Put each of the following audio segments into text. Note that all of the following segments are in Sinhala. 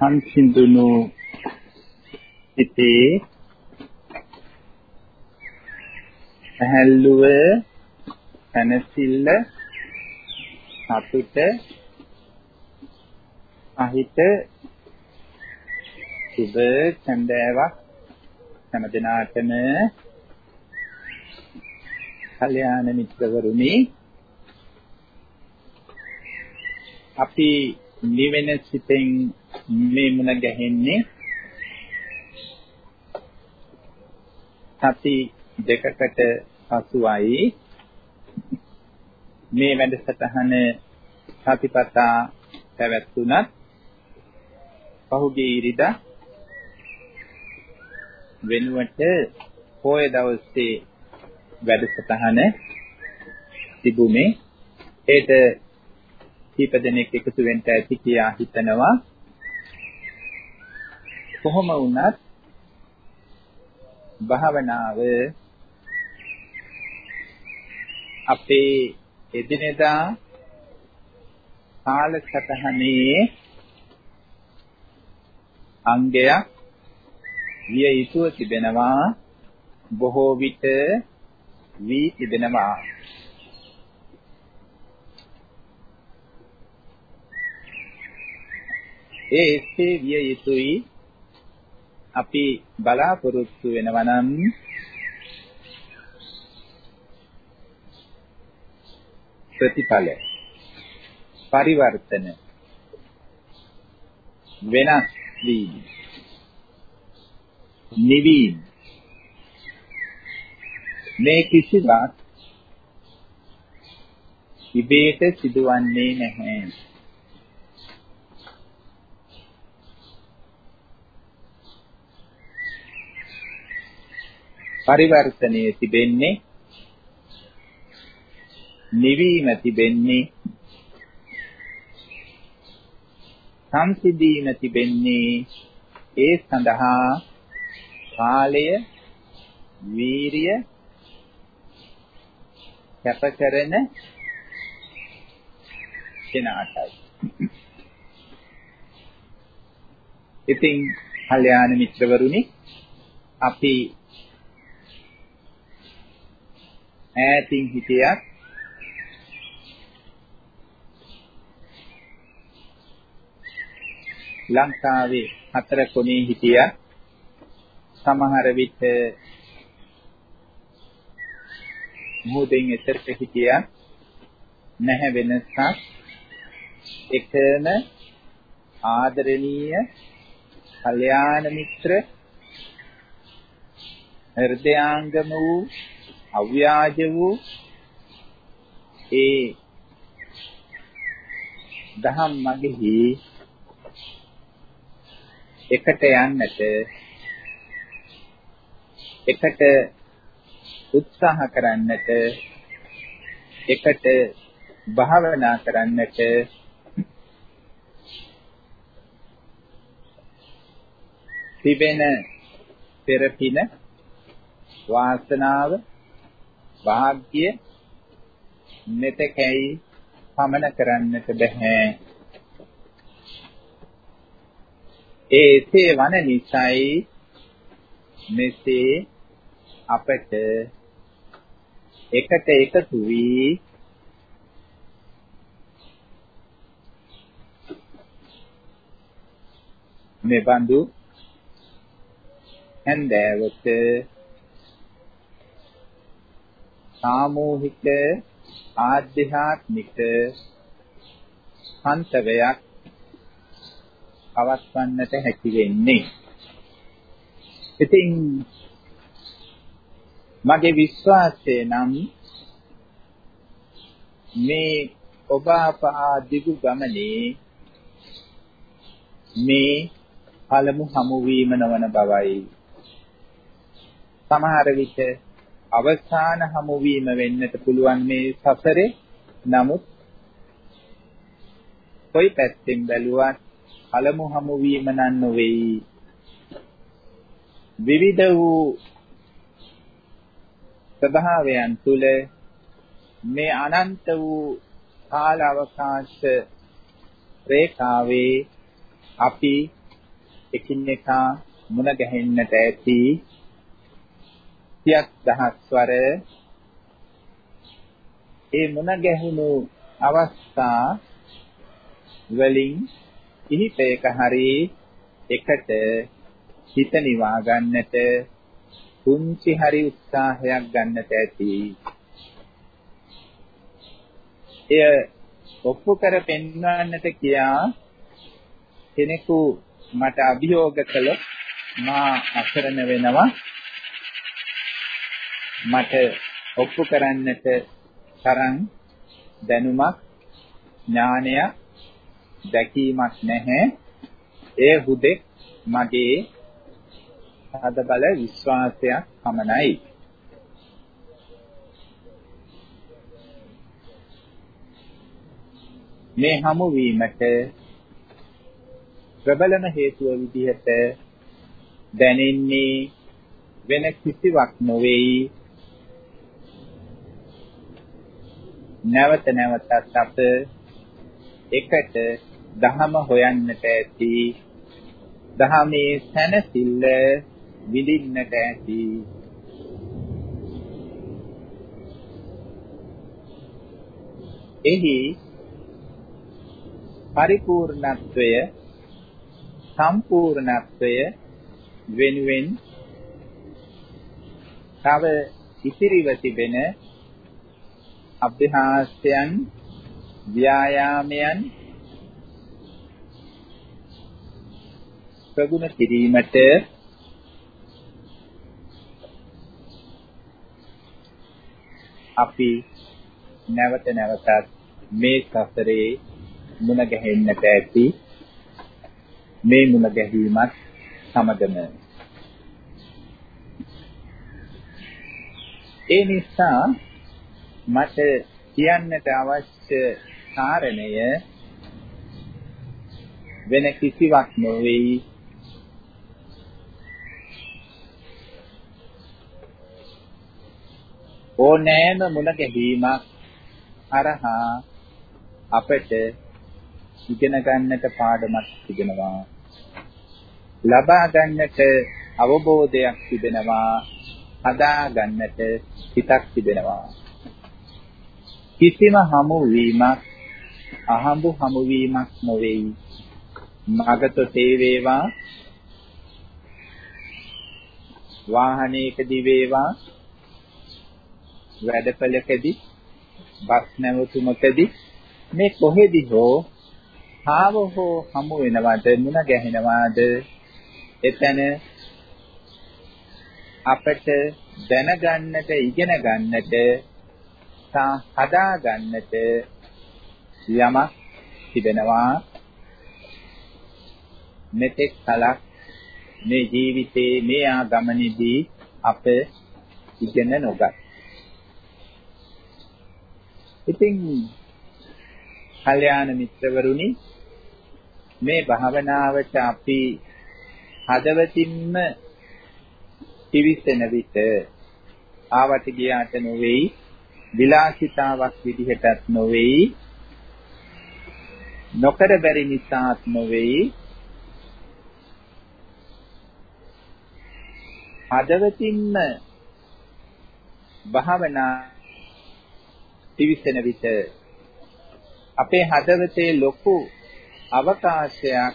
සංසිඳුණු සිතේ සැහැල්ලුව තනසිල්ල සතුට අහිත සුබ සඳෑවක් හැම දිනාටම කල්යාණ මිත්‍රවරුනි අපි නිවෙන සිතෙන් මේ මුණ ගැහෙන්නේ සති දෙකකට පසුයි මේ වැඩසටහන සතිපතා පැවැත්ුණත් පහුගිය ඉරිදා වෙනුවට පොය දවසේ වැඩසටහන තිබුණේ. ඒට කීප දෙනෙක් එකතු වෙන්න ඇති කියා හිතනවා. කොහොම වුණත් භාවනාව අපේ එදිනෙදා කාලසටහනේ අංගයක් විය යුතුව තිබෙනවා බොහෝ විට වී තිබෙනවා. ඒ එසේ විය යුතුයි. අපි බලාපොරොත්තු වෙනවා නම් ප්‍රතිඵල පරිවර්තන වෙනස් වීම. නිවීම. මේ කිසිවක් ඉබේට සිදුවන්නේ නැහැ. පරිවර්තනයේ තිබෙන්නේ නිවීම තිබෙන්නේ සංසිඳීම තිබෙන්නේ ඒ සඳහා කාලය වීරිය කැපකරන කෙනාටයි. ඉතින් කල්යාණ මිත්‍රවරුනි අපි ඈතින් හිටියත් ලංකාවේ හතර කොනේ හිටියා සමහර විට මුහුදෙන් එතරට හිටියා නැහැ වෙනසක්. එකම ආදරණීය කල්යාණ මිත්‍ර හෘදයාංගම වූ අව්‍යාජ වූ ඒ දහම් මගෙහි එකට යන්නට එකට උත්සාහ කරන්නට එකට භාවනා කරන්නට තිබෙන පෙරපින වාසනාව වාග්ය මෙතකයි පමන කරන්නට බෑ ඒ එසේ වන නිසයි මෙසේ අපට එකට එකතු වී මේ බඳු හැන්දෑවට සාමූහික ආධ්‍යාත්මික සන්තවයක් පවත්වන්නට හැකි වෙන්නේ. ඉතින් මගේ විශ්වාසය නම් මේ ඔබ අප දිගු ගමනේ මේ පළමු හමුවීම නොවන බවයි. සමහර විට අවසාන හමුවීම වෙන්නට පුළුවන් මේ සසරේ. නමුත් කොයි පැත්තෙන් බැලුවත් පළමු හමුවීම නන් නොවේයි. විවිධ වූ ස්වභාවයන් තුල මේ අනන්ත වූ කාල අවකාශ රේඛාවේ අපි එකිනෙකා මුණ ගැහෙන්නට ඇති සියක් දහස්වර ඒ මුණ ගැහුණු අවස්ථා වලින් කිහිපයක හරි එකට හිත නිවා ගන්නට පුංචි හරි උත්සාහයක් ගන්නට ඇති. එය ඔප්පු කර පෙන්වන්නට කියා කෙනෙකු මට අභියෝග කළොත් මා අසරණ වෙනවා මට ඔප්පු කරන්නට තරම් දැනුමක් ඥානයක් දැකීමක් නැහැ. ඒ හුදෙක් මගේ හදබල විශ්වාසයක් පමණයි. මේ හමු වීමට ප්‍රබලම හේතුව විදිහට දැනෙන්නේ වෙන කිසිවක් නොවේයි. නැවත නැවතත් අප එකට දහම හොයන්නට ඇති දහමේ සැනසෙල්ල විඳින්නට ඇති. එහි පරිපූර්ණත්වය සම්පූර්ණත්වය වෙනුවෙන් තව ඉතිරිව තිබෙන අභ්‍යාසයන් ව්‍යායාමයන් ප්‍රගුණ කිරීමට අපි නැවත නැවතත් මේ සසරේ මුණ ගැහෙන්නට ඇති මේ මුණ ගැහිමත් සමගම. ඒ නිසා මට කියන්නට අවශ්‍ය කාරණය වෙන කිසිවක් නොවේයි. ඕනෑම මුණ ගැහිමක් හරහා අපට ඉගෙන ගන්නට පාඩමක් තිබෙනවා. ලබා ගන්නට අවබෝධයක් තිබෙනවා හදා ගන්නට හිතක් තිබෙනවා. කිසිම හමු වීමක් අහඹු හමු වීමක් නොවේයි. මගතොටේ වේවා වාහනයකදී වේවා. වැඩපළකදී බස් නැවතුමකදී මේ කොහෙදී හෝ ආව හෝ හමු වෙනවද මුණ ගැහෙනවද? එතන අපට දැනගන්නට ඉගෙන ගන්නට සා හදා ගන්නට යමක් තිබෙනවා මෙතෙක් කලක් මේ ජීවිතේ මේ ආගමනේදී අප ඉගෙන නොගත්. ඉතින් කල්යාණ මිත්‍රවරුනි මේ භාවනාවට අපි හදවතින්ම පිවිසෙන විට ආවට ගියාට නොවේයි විලාසිතාවක් විදිහටත් නොවේයි. නොකර බැරි නිසාත් නොවේයි. හදවතින්ම භාවනා පිවිසෙන විට අපේ හදවතේ ලොකු අවකාශයක්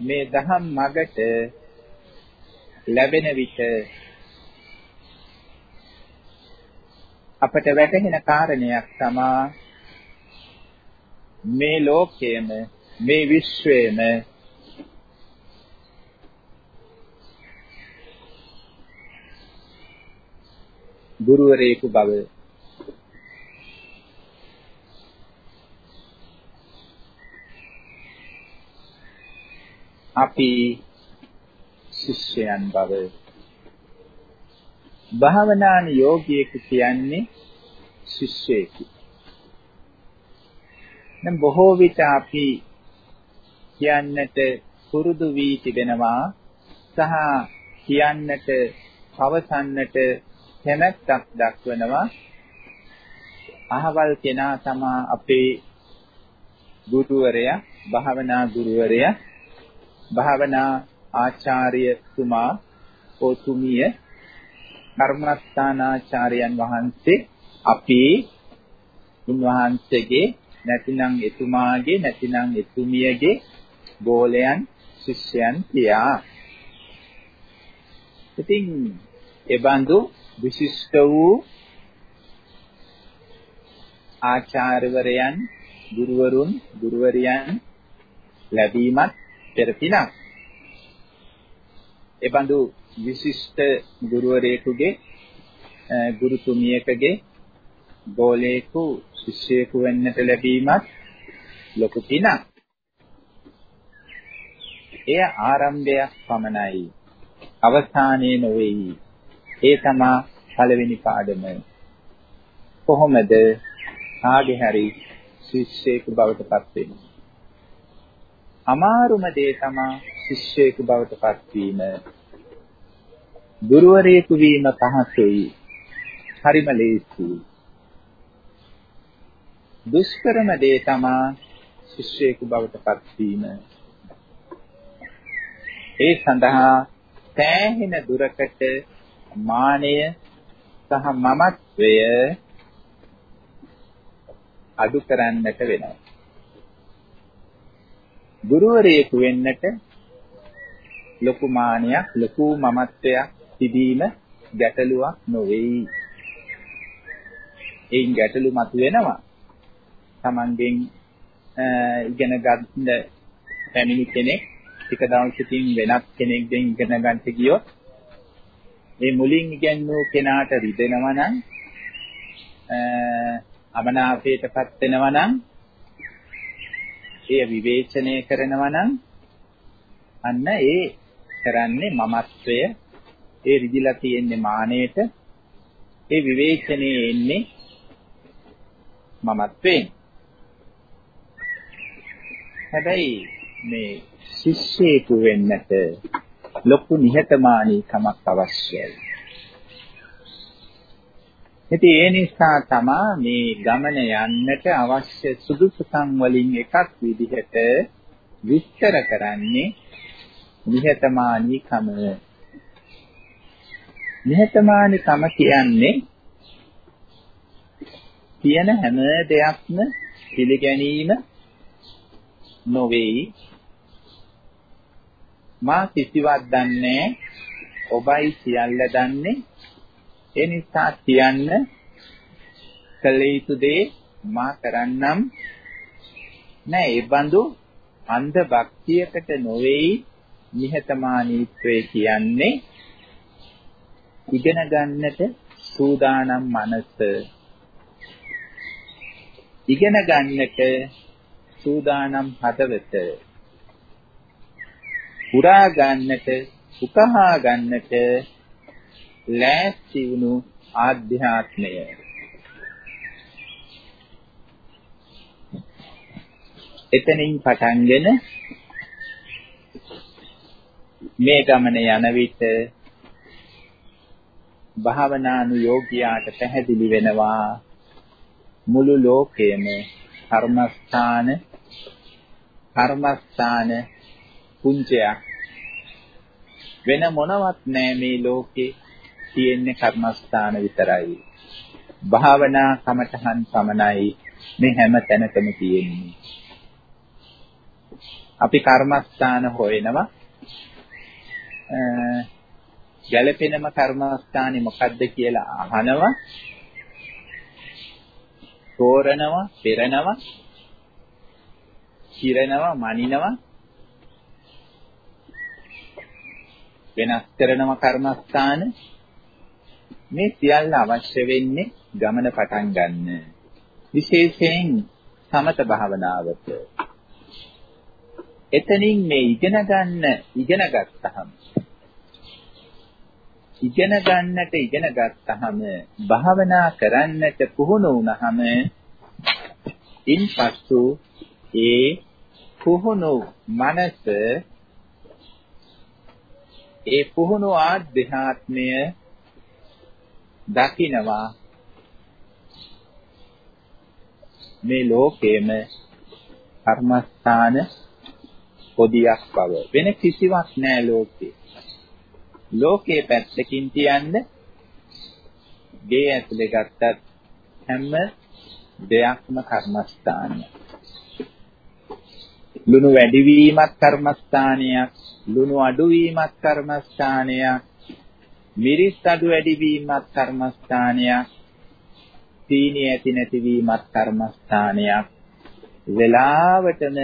මේ දහම් මගට ලැබෙන විට අපට වැටහෙන කාරණයක් තමා. මේ ලෝකයේම මේ විශ්වයේම ගුරුවරයෙකු බව අපි ශිෂ්‍යයන් බව භාවනාන යෝගියෙකු කියන්නේ ශිෂ්‍යයෙකු. දැන් බොහෝ විට අපි කියන්නට පුරුදු වී තිබෙනවා සහ කියන්නට පවසන්නට කැමැත්තක් දක්වනවා අහවල් කෙනා තමා අපේ ගුරුවරයා භාවනා ගුරුවරයා භාවනා ආචාර්යතුමා පොතුමිය කර්මස්ථානාචාර්යයන් වහන්සේ අපි උන්වහන්සේගේ නැතිනම් එතුමාගේ නැතිනම් එතුමියගේ ගෝලයන් ශිෂ්‍යයන් කියා. ඉතින් ඒ බඳු විශිෂ්ට වූ ආචාර්යවරයන් ගුරුවරුන් ගුරුවරියන් ලැබීමත් පෙර පිනක්. ඒ බඳු විශිෂ්ට ගුරුවරයෙකුගේ ගුරුතුමියකගේ ගෝලයෙකු ශිෂ්‍යයෙකු වෙන්නට ලැබීමත් ලොකු පිනක්. එය ආරම්භයක් පමණයි. අවසානයේ නොවේයි. ඒ තමා පළවෙනි පාඩම. කොහොමද කාගේ හරි ශිෂ්‍යයෙකු බවට පත් වෙන්නේ? අමාරුම දේ තමා ශිෂ්‍යයෙකු බවට පත් වීම. ගුරුවරයෙකු වීම පහසුයි. හරිම ලේසියි. දුෂ්කරම දේ තමා ශිෂ්‍යයෙකු බවට පත් වීම. ඒ සඳහා සෑහෙන දුරකට මානය සහ මමත්වය අඩු කරන්නට වෙනවා. ගුරුවරයෙකු වෙන්නට ලොකු මානයක් ලොකු මමත්වයක් තිබීම ගැටලුවක් නොවේයි. ඒන් ගැටලු මතුවෙනවා. Tamangen ඉගෙන ගන්න පැමිණි කෙනෙක් ටික දවසකින් වෙනත් කෙනෙක්ගෙන් ඉගෙන ගන්නට ගියොත් මේ මුලින් ඉගෙනූ කෙනාට රිදෙනවා නම් අමනාපයටපත් වෙනවා නම් එය විවේචනය කරනවා නම් අන්න ඒ කරන්නේ මමත්වය ඒ රිදිලා තියෙන්නේ මානෙට ඒ විවේචනයේ එන්නේ මමත්වෙන් හැබැයි මේ ශිෂ්‍යයෙකු වෙන්නට ලොකු නිහතමානීකමක් අවශ්‍යයි ඉතින් ඒ නිසා තමා මේ ගමන යන්නට අවශ්‍ය සුදුසුකම් වලින් එකක් විදිහට විස්තර කරන්නේ නිහතමානීකම. නිහතමානීකම කියන්නේ කියන හැම දෙයක්ම පිළිගැනීම නොවේයි. මා කිසිවක් දන්නේ ඔබයි සියල්ල දන්නේ. ඒ නිසා කියන්න කළ යුතු දේ මා කරන්නම්. නෑ ඒ බඳු අන්ධ භක්තියකට නොවේයි නිහතමානීත්වය කියන්නේ. ඉගෙන ගන්නට සූදානම් මනස. ඉගෙන ගන්නට සූදානම් හදවත. පුරා ගන්නට උකහා ගන්නට ලෑස්ති වුණු ආධ්‍යාත්මය. එතනින් පටන්ගෙන මේ ගමන යන විට භාවනානුයෝගියාට පැහැදිලි වෙනවා මුළු ලෝකයේම කර්මස්ථාන කර්මස්ථාන පුංජයක් වෙන මොනවත් නැහැ මේ ලෝකේ තියෙන්නේ කර්මස්ථාන විතරයි. භාවනා කමඨහන් පමණයි මේ හැම තැනකම තියෙන්නේ. අපි කර්මස්ථාන හොයනවා. ගැළපෙනම කර්මස්ථානේ මොකද්ද කියලා අහනවා. තෝරනවා, පෙරනවා, කිරනවා, මනිනවා. වෙනස් කරනවා කර්මස්ථාන මේ සියල්ල අවශ්‍ය වෙන්නේ ගමන පටන් ගන්න. විශේෂයෙන් සමත භාවනාවට. එතනින් මේ ඉගෙන ගන්න ඉගෙන ගත්තහම ඉගෙන ගන්නට ඉගෙන ගත්තහම භාවනා කරන්නට පුහුණු වුණහම ඉන්පසු ඒ පුහුණු මනස ඒ පුහුණු ආධ්‍යාත්මය දකිනවා මේ ලෝකේම කර්මස්ථාන පොදියක් බව වෙන කිසිවක් නෑ ලෝකේ. ලෝකේ පැත්තකින් තියන්න ගේ ඇතුලේ ගත්තත් හැම දෙයක්ම කර්මස්ථානය. ලුණු වැඩිවීමත් කර්මස්ථානයක්, ලුණු අඩුවීමත් කර්මස්ථානයක්, මිරිස් අඩු වැඩිවීමත් කර්මස්ථානයක්, සීනි ඇති නැතිවීමත් කර්මස්ථානයක්. වෙලාවටම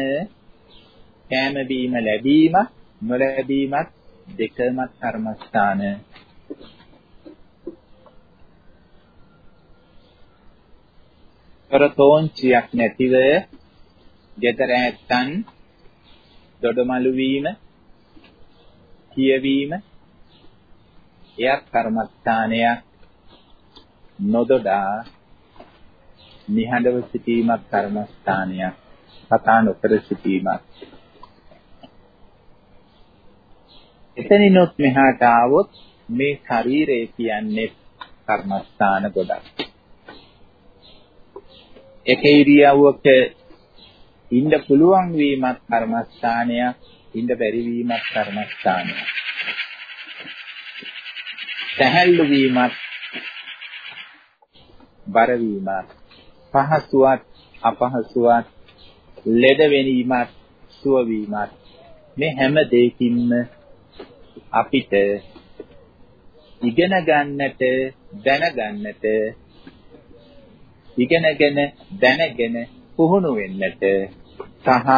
කෑම බීම ලැබීම නොලැබීමත් දෙකම කර්මස්ථාන කරතෝන්චියක් නැතිව ගෙදර ඇත්තන් දොඩමලු වීම කියවීම එයක් කර්මස්ථානයක් නොදොඩා නිහඬව සිටීමක් කර්මස්ථානයක් කතා නොකර සිටීමක් එතනිනුත් මෙහාට ආවොත් මේ ශරීරය කියන්නේ කර්මස්ථාන ගොඩක්. එක ඉරියව්වක ඉන්න පුළුවන් වීමත් කර්මස්ථානයක්, ඉන්න බැරි වීමත් කර්මස්ථානයක්. සැහැල්ලු වීමත් බර වීමත් පහසුවත් අපහසුවත් ලෙඩ වෙනීමත් සුව වීමත් මේ හැම දෙයකින්ම අපිට ඉගෙන ගන්නට දැනගන්නට ඉගෙනගෙන දැනගෙන පුහුණු වෙන්නට සහ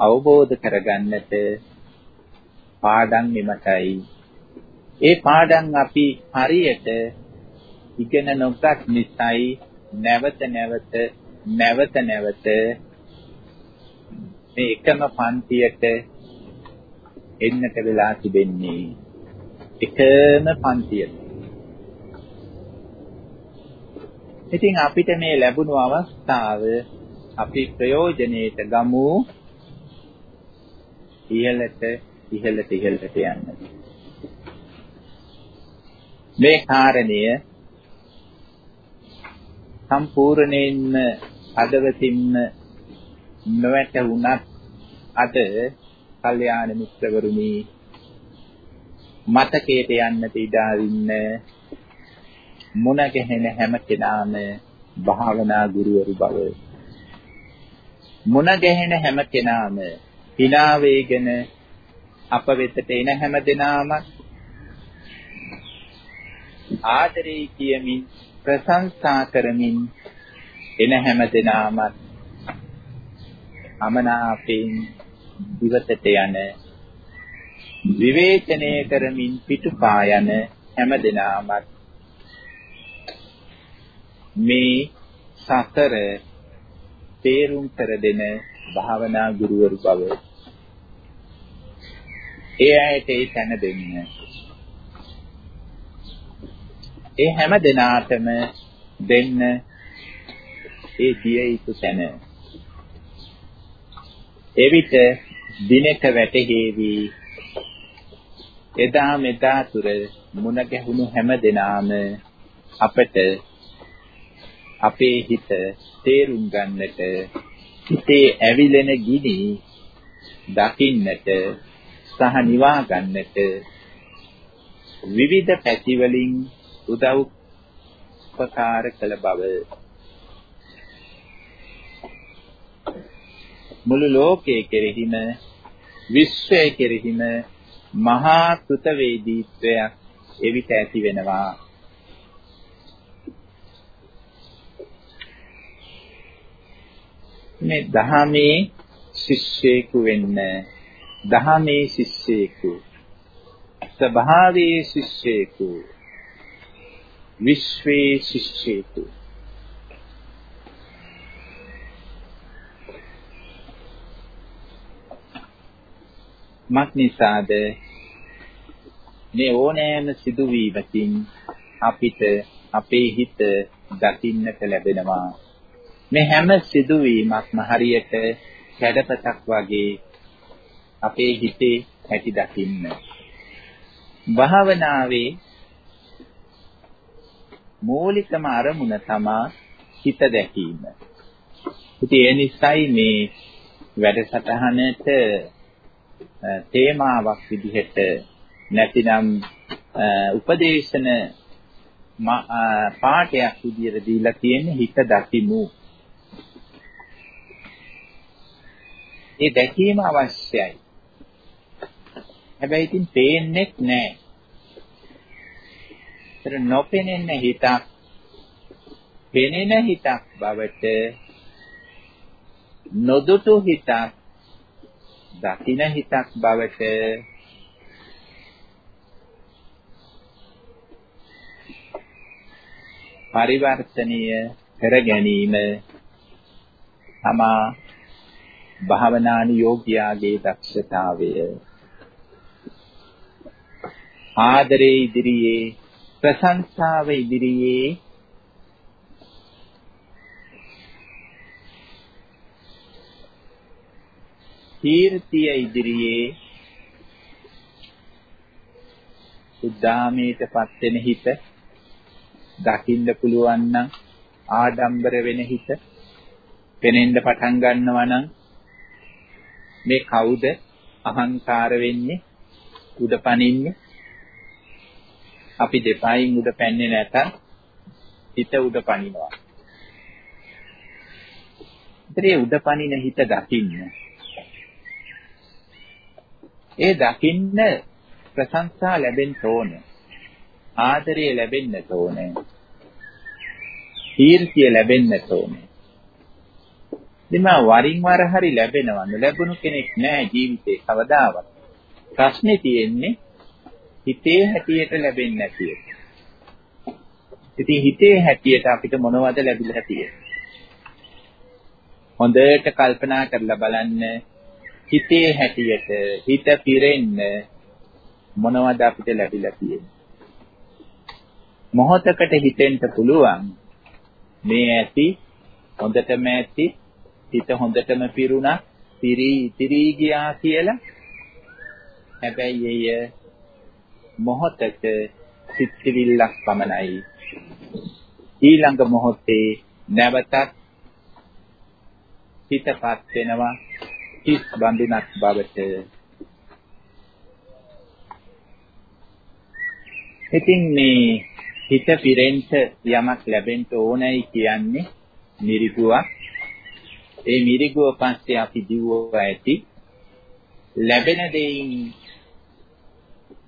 අවබෝධ කරගන්නට පාඩම් නිමතයි ඒ පාඩම් අපි හරියට ඉගෙන නොගත් නිසායි නැවත නැවත නැවත නැවත මේ එකම පන්තියට එන්නට වෙලා තිබෙන්නේ එකම පන්තියට. ඉතින් අපිට මේ ලැබුණු අවස්ථාව අපි ප්‍රයෝජනෙට ගමු ඉහළට ඉහළට ඉහළට යන්න. මේ කාරණය සම්පූර්ණයෙන්ම අදවතින්ම නොවැටුණත් අද කල්යාණ මිත්‍රවරුනි මතකයට යන්නට ඉඩ අරින්න මුණ ගැහෙන හැම කෙනාම භාවනා ගුරුවරු බව මුණ ගැහෙන හැම කෙනාම hina වේගෙන අප වෙතට එන හැම දෙනාම ආදරේ කියමින් ප්‍රශංසා කරමින් එන හැම දෙනාම අමනාපෙන් දිවසට යන විවේචනය කරමින් පිටුපා යන හැම දිනාමත් මේ සතර තේරුම් කර දෙන භාවනා ගුරුවරු බව. ඒ ඇයට ඒ තැන දෙන්න. ඒ හැම දිනාටම දෙන්න ඒ දිය යුතු තැන. එවිට දිනක වැටහෙවි. එදා මෙදා තුර මුණ ගැහුණු හැම දිනාම අපට අපේ හිත තේරුම් ගන්නට හිතේ ඇවිලෙන ගිනි දකින්නට සහ නිවා ගන්නට විවිධ පැති වලින් උදව් උපකාර කළ බව. මුළු ලෝකයේ කෙරෙහිම විශ්වයේ කෙරෙහිම මහා කෘතවේදීත්වයක් එවිට ඇති වෙනවා. මේ දහමේ ශිෂ්‍යයෙකු වෙන්න දහමේ ශිෂ්‍යයෙකු ස්වභාවයේ ශිෂ්‍යයෙකු විශ්වයේ ශිෂ්‍යයෙකු. මක් නිසාද? මේ ඕනෑම සිදුවීමකින් අපිට අපේ හිත දකින්නට ලැබෙනවා. මේ හැම සිදුවීමක්ම හරියට කැඩපතක් වගේ අපේ හිතේ ඇති දකින්න භාවනාවේ මූලිකම අරමුණ තමා හිත දැකීම. ඉතින් ඒ නිසයි මේ වැඩසටහනට තේමාවක් විදිහට නැතිනම් උපදේශන පාඩයක් විදිහට දීලා තියෙන්නේ හිත දකිමු. ඒ දැකීම අවශ්‍යයි. හැබැයි ඉතින් පේන්නේ නැහැ. ඒතර නොපෙනෙන හිතක් පෙනෙන හිතක් බවට නොදුටු හිතක් දකින හිතක් බවට පරිවර්තනීය කර ගැනීම තමා භාවනානි යෝග්‍යයාගේ දක්ෂතාවය. ආදරේ ඉදිරියේ ප්‍රශංසාව ඉදිරියේ. කීර්තිය ඉදිරියේ. උද්දාමයටපත් වෙන හිත දකින්න පුළුවන් නම් ආඩම්බර වෙන හිත පෙනෙන්න පටන් ගන්නවා නම් මේ කවුද අහංකාර වෙන්නේ උඩ පනින්නේ අපි දෙපයින් උඩ පැන්නේ නැත හිත උඩ පනිනවා. ඉතින් උඩ පනින හිත දකින්න ඒ දකින්න ප්‍රශංසා ලැබෙන්න ඕනේ. ආදරය ලැබෙන්න ඕනේ. කීර්තිය ලැබෙන්න ඕනේ. ඉතින් වරින් වර හරි ලැබෙනවා. ලැබුණු කෙනෙක් නෑ ජීවිතේ කවදාවත්. ප්‍රශ්නේ තියෙන්නේ හිතේ හැටියට ලැබෙන්නේ නැති එක. ඉතින් හිතේ හැටියට අපිට මොනවද ලැබිලා තියෙන්නේ? හොඳට කල්පනා කරලා බලන්න හිතේ හැටියට හිත පිරෙන්න මොනවද අපිට ලැබිලා තියෙන්නේ මොහොතකට හිතෙන්න පුළුවන් මේ ඇති හොඳටම ඇති හිත හොඳටම පිරුණා පිරී ඉතිරි ගියා කියලා. හැබැයි එය මොහොතක සිත්විල්ලක් පමණයි. ඊළඟ මොහොතේ නැවතත් හිතපත් වෙනවා හිස් බඳුනක් බවට. ඉතින් මේ හිත පිරෙන්න යමක් ලැබෙන්න ඕනයි කියන්නේ මිරිගුවක් ඒ මිරිගුව පස්සේ අපි දිවුවා ඇති. ලැබෙන දෙයින්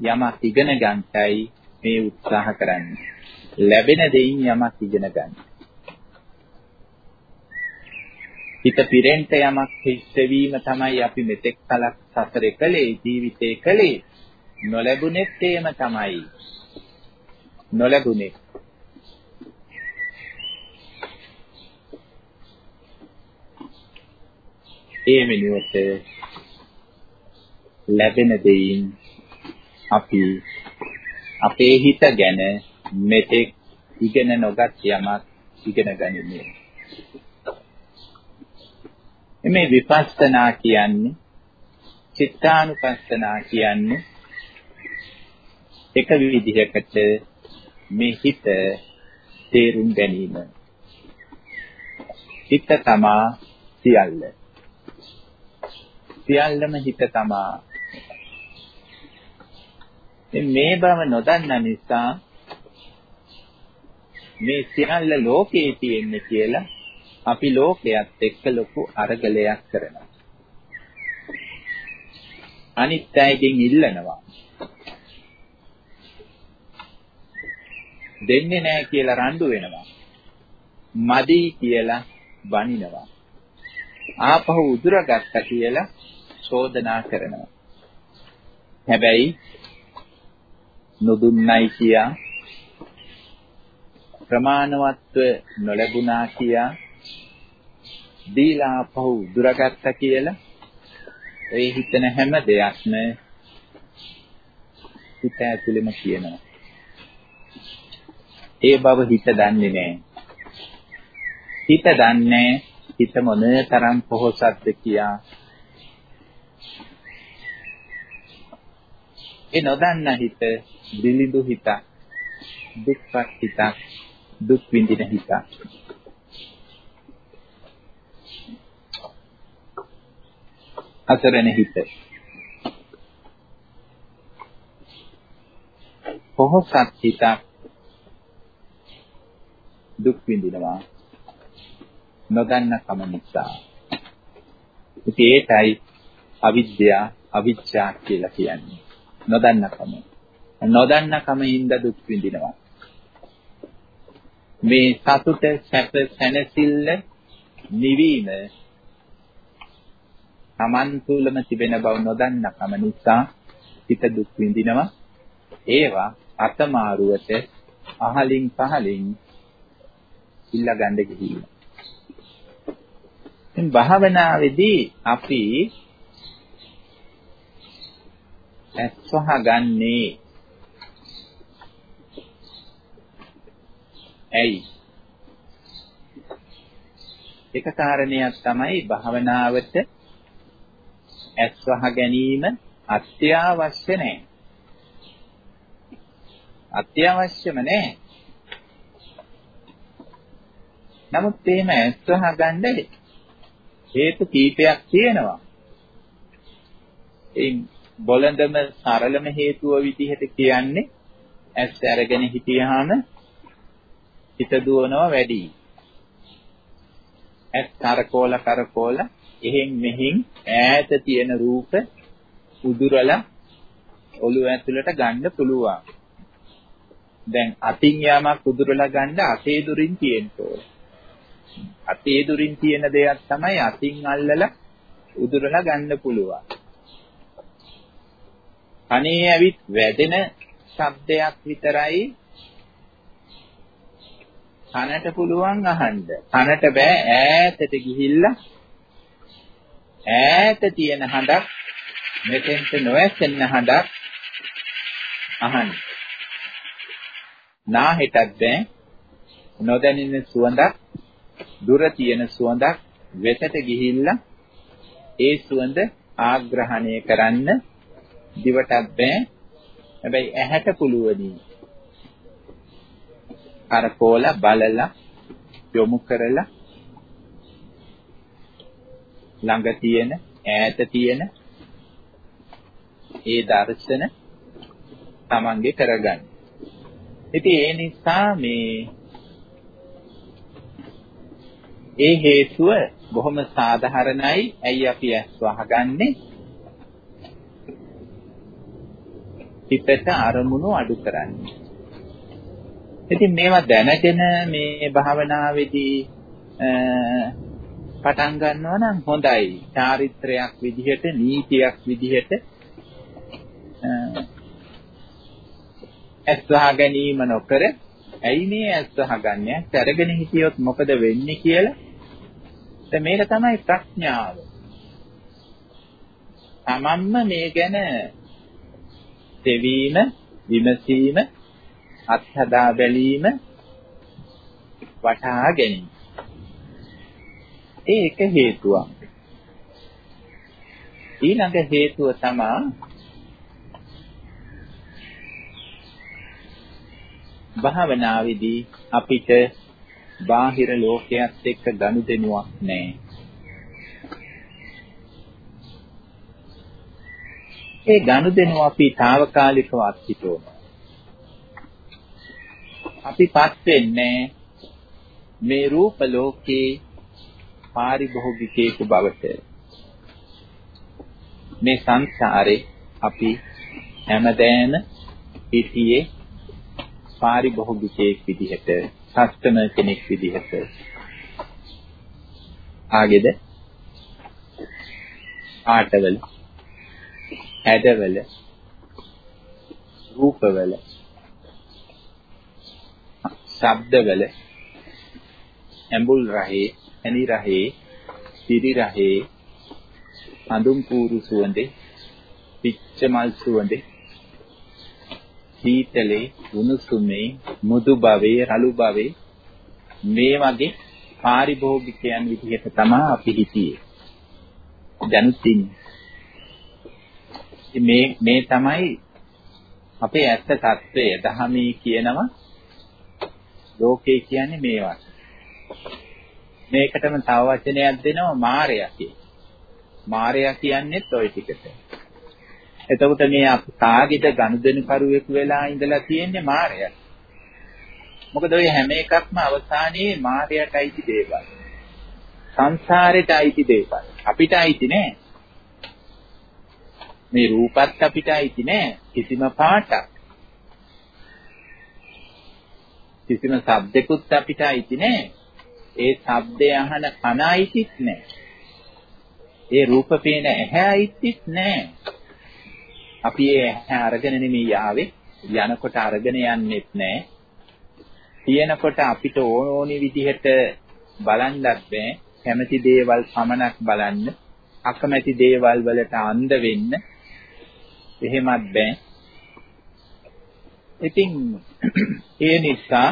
යමක් ඉගෙන ගන්නයි මේ උත්සාහ කරන්නේ. ලැබෙන දෙයින් යමක් ඉගෙන ගන්න. හිත පිරෙන්න යමක් හිස්සවීම තමයි අපි මෙතෙක් කලක් සසරේ කළේ ජීවිතේ කළේ. නොලැබුණෙත් ඒම තමයි. නොලැබුණේ ඒ වෙනුවට ලැබෙන දෙයින් අපි අපේ හිත ගැන මෙතෙක් ඉගෙන නොගත් යමක් ඉගෙන ගනිමු මේ විපස්සනා කියන්නේ චිත්තානුපස්සනා කියන්නේ එක විදිහකට මේ හිත තේරුම් ගැනීම. හිත තමා සියල්ල. සියල්ලම හිත තමා. මේ බව නොදන්න නිසා මේ සියල්ල ලෝකේ තියෙන්නේ කියලා අපි ලෝකයක් එක්ක ලොකු අරගලයක් කරනවා. අනිත් අයගෙන් ඉල්ලනවා. දෙන්නේ නැහැ කියලා රණ්ඩු වෙනවා. මදි කියලා බනිනවා. ආපහු උදුරගත්තා කියලා චෝදනා කරනවා. හැබැයි නොදුන්නයි කියා ප්‍රමාණවත්ව නොලැබුණා කියා දීලා ආපහු දුරගත්තා කියලා ඒ හිතන හැම දෙයක්ම හිත ඇතුළෙම කියනවා. ඒ බව හිත දන්නේ නැහැ. හිත දන්නේ හිත මොන තරම් පොහොසත්ද කියා. ඒ නොදන්න හිත දිලිඳු හිත දුක්පත් හිත දුක් විඳින හිත අසරණ හිත. පොහොසත් හිතක් දුක් විඳිනවා නොදන්න කම නිසා. ඉතින් ඒකයි අවිද්‍යාව අවිච්ඡා කියලා කියන්නේ. නොදන්න කම. නොදන්න කමින්ද දුක් විඳිනවා. මේ සතුට සැප සැනසෙල්ල නිවීම Taman තුලම තිබෙන බව නොදන්න කම නිසා හිත දුක් විඳිනවා. ඒවා අතමාරුවට අහලින් පහලින් ඉල්ලා ගන්න ගිහිල්ලා. ඉතින් භාවනාවේදී අපි ඇස්වහ ගන්නේ ඇයි? එක කාරණයක් තමයි භාවනාවට ඇස්වහ ගැනීම අත්‍යවශ්‍ය නැහැ. අත්‍යවශ්‍යම නැහැ. නමුත් එහෙම ඇස්වහ ගන්න හේතු කීපයක් තියෙනවා. ඒ බොළඳම සරලම හේතුව විදිහට කියන්නේ ඇස් අරගෙන හිටියාම හිත දුවනවා වැඩි. ඇස් කරකෝල කරකෝල එහෙන් මෙහින් ඈත තියෙන රූප උදුරලා ඔළුව ඇතුළට ගන්න පුළුවන්. දැන් අතින් යමක් උදුරලා ගන්න අතේ දුරින් තියෙන්න ඕන. අතේ දුරින් තියෙන දෙයක් තමයි අතින් අල්ලලා උදුරලා ගන්න පුළුවන්. කනේ ඇවිත් වැදෙන ශබ්දයක් විතරයි කනට පුළුවන් අහන්න. කනට බෑ ඈතට ගිහිල්ලා ඈත තියෙන හඬක් මෙතෙන්ට නොඇසෙන හඬක් අහන්න. නාහෙටත් බෑ නොදැනෙන සුවඳක් දුර තියෙන සුවඳක් වෙතට ගිහිල්ලා ඒ සුවඳ ආග්‍රහණය කරන්න දිවටත් බෑ. හැබැයි ඇහැට පුළුවනි. අර කෝල බලලා යොමු කරලා ළඟ තියෙන ඈත තියෙන ඒ දර්ශන තමන්ගේ කරගන්න. ඉතින් ඒ නිසා මේ ඒ හේතුව බොහොම සාධාරණයි. ඇයි අපි ඇස් වහගන්නේ? හිතට අරමුණු අඩු කරන්නේ. ඉතින් මේවා දැනගෙන මේ භාවනාවේදී පටන් ගන්නවා නම් හොඳයි. චාරිත්‍රයක් විදිහට, නීතියක් විදිහට ඇස්වහ ගැනීම නොකර ඇයි මේ ඇස්වහ ගන්න? ඇරගෙන හිටියොත් මොකද වෙන්නේ කියලා. දැන් මේක තමයි ප්‍රඥාව. තමන්ම මේ ගැන සෙවීම, විමසීම, අත්හදා බැලීම, වටහා ගැනීම. ඒ එක හේතුවක්. ඊළඟ හේතුව තමයි භාවනාවේදී අපිට බාහිර ලෝකයක් එක්ක ගනුදෙනුවක් නැහැ. ඒ ගනුදෙනුව අපි తాවකාලිකව අත්හිටවනවා. අපිපත් වෙන්නේ මේ රූප ලෝකේ පාරිභෝගිකයෙකු බවට. මේ සංසාරේ අපි හැමදෑම හිතියේ පාරිභෝගිකයෙක් විදිහට, කස්ටමර් කෙනෙක් විදිහට. ආගේද? ආටවල හැඩවල රූපවල ශබ්දවල ඇඹුල් රහේ ඇනි රහේ පිරි රහේ හඳුන් කූරු සුවඳේ පිච්ච මල් සුවඳේ සීතලේ උණුසුමේ මුදු භවයේ රළු භවයේ මේ වගේ පාරිභෝගිකයන් විදිහට තමයි අපි හිතියේ. දැනුත් ඉන්නේ. මේ මේ තමයි අපේ ඇත්ත తත්වය දහමේ කියනවා ලෝකේ කියන්නේ මේවා. මේකටම තව වචනයක් දෙනවා මායя කියලා. මායя කියන්නේත් ওই ටිකට. එතකොට මේ කාගෙද ගනුදෙනු කරුවෙක් වෙලා ඉඳලා තියෙන්නේ මායя. මොකද ওই හැම එකක්ම අවසානයේ මායයට අයිති දේවල්. සංසාරයට අයිති දේවල්. අපිට අයිති නෑ. මේ රූපත් අපිට අයිති නෑ. කිසිම පාටක්. කිසිම ශබ්දකුත් අපිට අයිති නෑ. ඒ ශබ්දය අහන කන අයිතිත් නෑ. ඒ රූප පේන ඇහැ අයිතිත් නෑ. අපි ඒ ඇහැ අරගෙන නෙමෙයි ආවේ. යනකොට අරගෙන යන්නෙත් නෑ. තියෙනකොට අපිට ඕන ඕනි විදිහට බලන්නත් බෑ. කැමති දේවල් පමණක් බලන්න. අකමැති දේවල් වලට අන්ධ වෙන්න. එහෙමත් බෑ. ඉතින් ඒ නිසා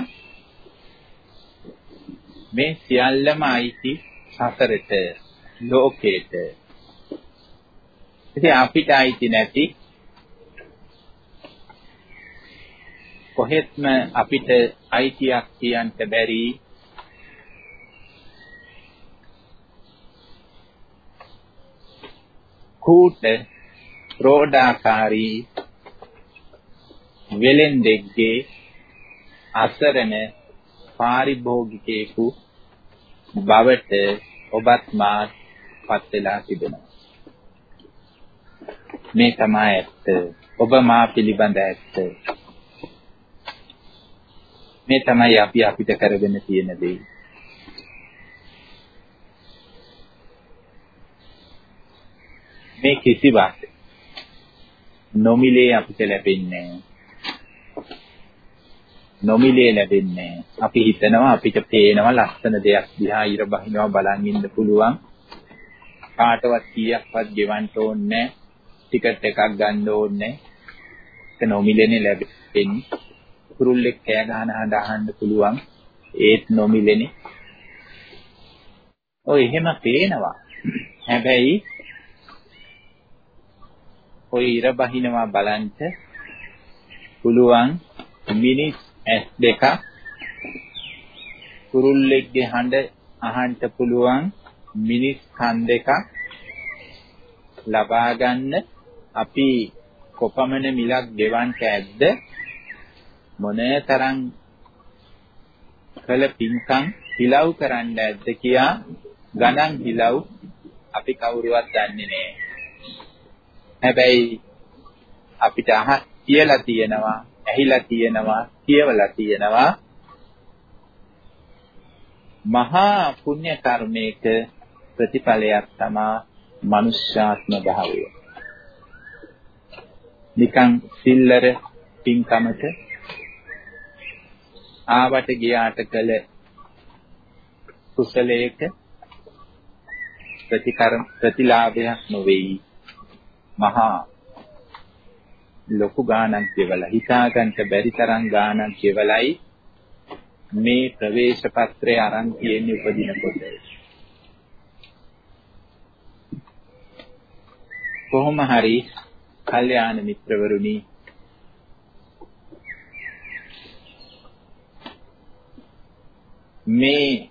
මේ සියල්ලම අයිති සසරට ලෝකේට ඉතින් අපිට අයිති නැති කොහෙත්ම අපිට අයිතියක් කියන්න බැරි කූට රෝඩාකාරී වෙලෙන්දෙක්ගේ අසරණ පාරිභෝගිකයෙකු බවට ඔබත් මාත් පත් වෙලා තිබෙනවා. මේ තමයි ඇත්ත. ඔබ මා පිළිබඳ ඇත්ත. මේ තමයි අපි අපිට කරගෙන තියෙන දේ. මේ කිසිවක් නොමිලේ අපිට ලැබෙන්නේ නොමිලේ ලැබෙන්නේ අපි හිතනවා අපිට පේනවා ලස්සන දෙයක් දිහා ඉර බහිනවා බලන් ඉන්න පුළුවන්. කාටවත් කීයක්වත් ගෙවන්න ඕනේ ටිකට් එකක් ගන්න ඕනේ ඒක නොමිලේනේ ලැබෙන්නේ. කුරුල්ලෙක් කෑ ගහන හඬ අහන්න පුළුවන්. ඒත් නොමිලෙනේ. ඔය එහෙම පේනවා. හැබැයි ඔය ඉර බහිනවා බලන්ට පුළුවන් මිනිස් ඇස් දෙක කුරුල්ලෙක්ගේ හඬ අහන්න පුළුවන් මිනිස් කන් දෙක ලබා ගන්න අපි කොපමණ මිලක් ගෙවන්න ඇද්ද මොනතරම් කළ පින්කම් හිලව් කරන්න ඇද්ද කියා ගණන් හිලව් අපි කවුරුවත් දන්නේ නැහැ. හැබැයි අපිට අහ කියලා තියෙනවා, ඇහිලා තියෙනවා, කියවලා තියෙනවා. මහා පුණ්‍ය කර්මයක ප්‍රතිඵලයක් තමා මනුෂ්‍යාත්ම භාවය. නිකන් සිල්ලර පින්කමට ආවට ගියාට කළ කුසලයක ප්‍රතිකරම ප්‍රතිලාභයක් නොවේයි මහා ලොකු ගාණක් කියවලා හිතාගන්න බැරි තරම් ගාණක් කියවලයි මේ ප්‍රවේශ පත්‍රය අරන් තියෙන්නේ උපදිනකොට. කොහොම හරි කල්යාණ මිත්‍රවරුනි මේ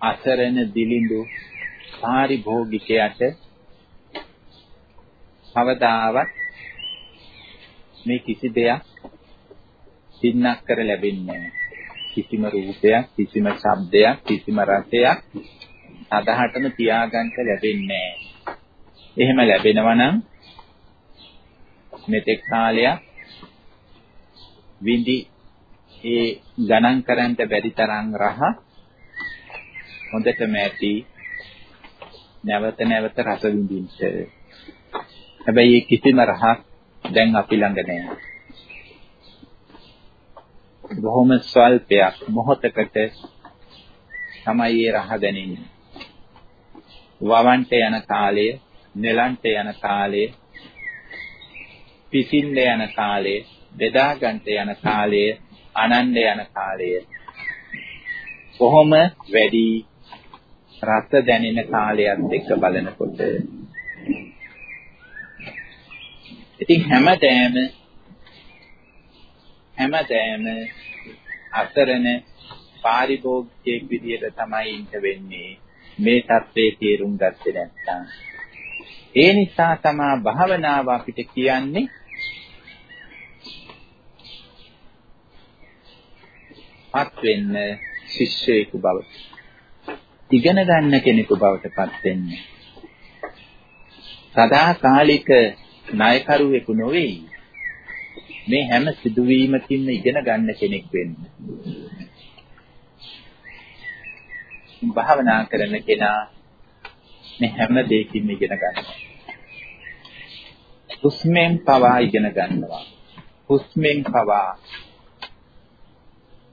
අසරණ දිලිඳු පාරිභෝගිකයට කවදාවත් මේ කිසි දෙයක් සින්නක් කර ලැබෙන්නේ කිසිම රූපයක් කිසිම ශබ්දයක් කිසිම රසයක් අදහටම තියාගන්න ලැබෙන්නේ එහෙම ලැබෙනවා නම් මෙතෙක් කාලයක් විඳි ඒ ගණන් කරන්න බැරි තරම් රහ හොඳටම ඇති නැවත නැවත රස විඳින්න. හැබැයි කිසිම රහක් දැන් අපි ළඟ නැහැ. බොහොම ස්වල්පයක් මොහොතකට තමයි ඒ රහ දැනෙන්නේ. වවන්ට යන කාලය, නෙලන්ට යන කාලය, පිසින්න යන කාලය, බෙදා ගන්නට යන කාලය, අනන්න යන කාලය. කොහොම වැඩි රස දැනෙන කාලයක් එක්ක බලනකොට ඉතින් හැමදෑම හැමදෑම අසරණ පාරිභෝගිකයෙක් විදියට තමයි ඉන්න වෙන්නේ. මේ தත්ත්වයේ තේරුම් ගත්තේ නැත්නම්. ඒ නිසා තමයි භාවනාව අපිට කියන්නේ පත් වෙන්න ශිෂ්‍යයෙකු බව. ඉගෙන ගන්න කෙනෙකු බවට පත් වෙන්න. සදාකාලික ණයකරුවෙකු නොවේ. මේ හැම සිදුවීමකින්ම ඉගෙන ගන්න කෙනෙක් වෙන්න. භාවනා කරන කෙනා මේ හැම දෙයකින්ම ඉගෙන ගන්නවා. හුස්මෙන් පවා ඉගෙන ගන්නවා. හුස්මෙන් පවා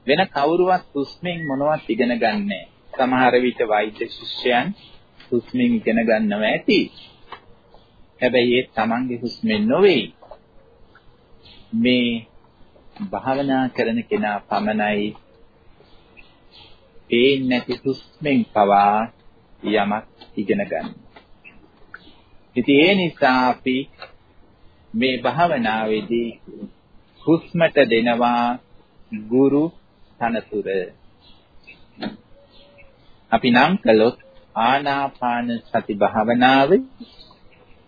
වෙන කවුරුවත් හුස්මෙන් මොනවත් ඉගෙන ගන්නෑ. සමහර විට වෛද්‍ය ශිෂ්‍යයන් හුස්මෙන් ඉගෙන ගන්නවා ඇති. හැබැයි ඒ තමන්ගේ හුස්මෙන් නොවේ. මේ භාවනා කරන කෙනා පමණයි පේන්නේ නැති හුස්මෙන් පවා යමක් ඉගෙන ගන්න. ඉතින් ඒ නිසා අපි මේ භාවනාවේදී හුස්මට දෙනවා ගුරු තනතුර. අපි නම් කළොත් ආනාපාන සති භාවනාවේ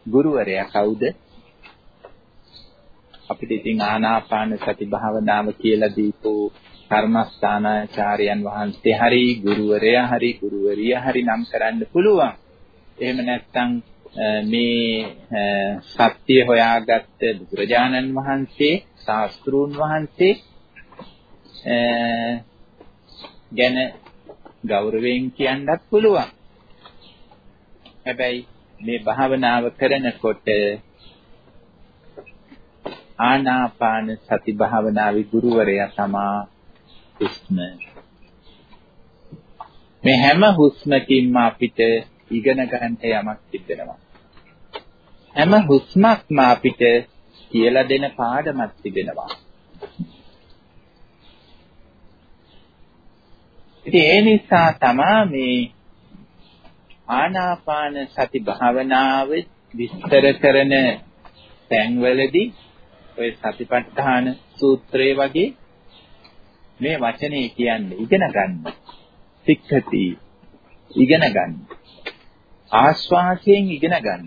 ගුරුවරයා කවුද? අපිට ඉතින් ආනාපාන සති භාවනාව කියලා දීපු කර්මස්ථානාචාර්යයන් වහන්සේ හරි ගුරුවරයා හරි ගුරුවරිය හරි නම් කරන්න පුළුවන්. එහෙම නැත්නම් මේ සත්‍ය හොයාගත්ත බුදුරජාණන් වහන්සේ ශාස්ත්‍රූන් වහන්සේ ගැන ගෞරවයෙන් කියන්නත් පුළුවන්. හැබැයි මේ භාවනාව කරනකොට ආනාපාන සති භාවනාවේ ගුරුවරයා තමා හුස්ම. මේ හැම හුස්මකින්ම අපිට ඉගෙන ගන්න යමක් තිබෙනවා. හැම හුස්මක්ම අපිට කියලා දෙන පාඩමක් තිබෙනවා. ඉතින් ඒ නිසා තමා මේ ආනාපාන සති භාවනාව විස්තර කරන තැන්වලදී ඔය සතිපට්ඨාන සූත්‍රයේ වගේ මේ වචනේ කියන්නේ ඉගෙන ගන්න. සික්ඛති ඉගෙන ගන්න. ආස්වාසයෙන් ඉගෙන ගන්න.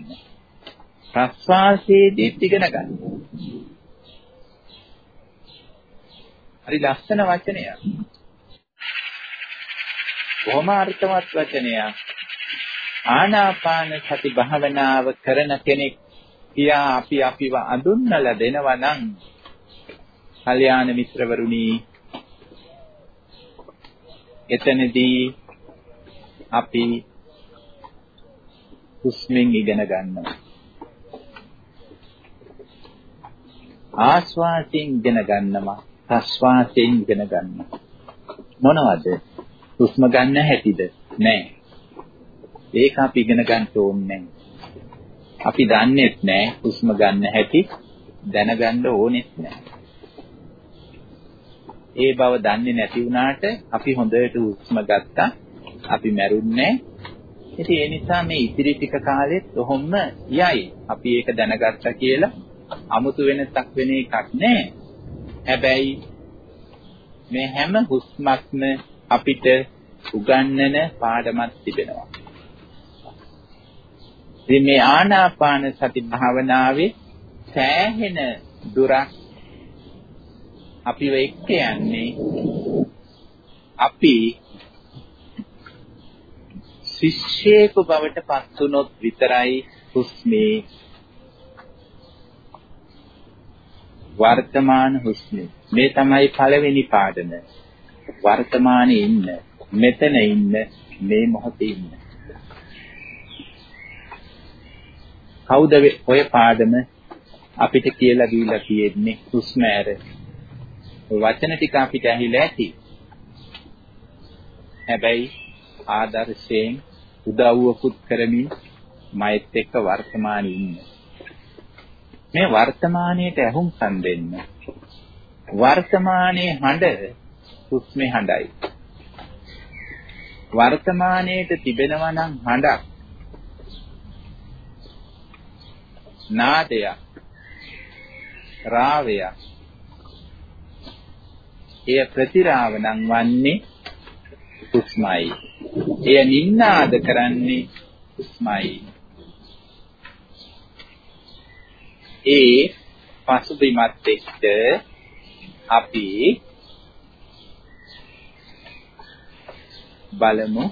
ප්‍රස්වාසයේදීත් ඉගෙන ගන්න. හරි ලස්සන වචනයක්. බොහොම අර්ථවත් වචනයක්. ආනාපාන සති භාවනාව කරන කෙනෙක් කියා අපි අපිව අඳුන්වලා දෙනවා නම් කල්යාණ මිත්‍රවරුනි එතනදී අපි හුස්මෙන් ඉගෙන ගන්නවා. ආස්වාසයෙන් ඉගෙන ගන්නවා. ප්‍රස්වාසයෙන් ඉගෙන ගන්නවා. මොනවද? හුස්ම ගන්න හැටිද නෑ ඒක අපි ඉගෙන ගන්න ඕනේ නෑ අපි දන්නේත් නෑ හුස්ම ගන්න හැටි දැනගන්න ඕනෙත් නෑ. ඒ බව දන්නේ නැති වුණාට අපි හොඳට හුස්ම ගත්තා. අපි මැරුන්නේ ඉතින් ඒ නිසා මේ ඉතිරි ටික කාලෙත් ඔහොම යයි. අපි ඒක දැනගත්තා කියලා 아무තු වෙනසක් වෙන එකක් නෑ. හැබැයි මේ හැම හුස්මක්ම අපිට උගන්වන පාඩමක් තිබෙනවා. ඉතින් මේ ආනාපාන සති භාවනාවේ සෑහෙන දුරක් අපිව එක්ක යන්නේ අපි ශිෂ්‍යයෙකු බවට පත් වුනොත් විතරයි හුස්මේ වර්තමාන හුස්මේ මේ තමයි පළවෙනි පාඩම වර්තමානයේ ඉන්න මෙතන ඉන්න මේ මොහොතේ ඉන්න කවුද ඔය පාඩම අපිට කියලා දීලා තියෙන්නේ හුස්ම ඇර. වචන ටික අපිට ඇහිලා ඇති. හැබැයි ආදර්ශයෙන් උදව්වකුත් කරමින් මෛත් එක්ක වර්තමානයේ ඉන්න. මේ වර්තමානයේට ඇහුම්කන් දෙන්න. වර්තමානයේ හඬ හුස්මේ හඬයි. වර්තමානයේට තිබෙනවා නම් හඬක් නාදයක් රාවයක් එය ප්‍රතිරාව නම් වන්නේ හුස්මයි. එය නින්නාද කරන්නේ හුස්මයි. ඒ පසුබිමත් එක්ක අපි බලමු.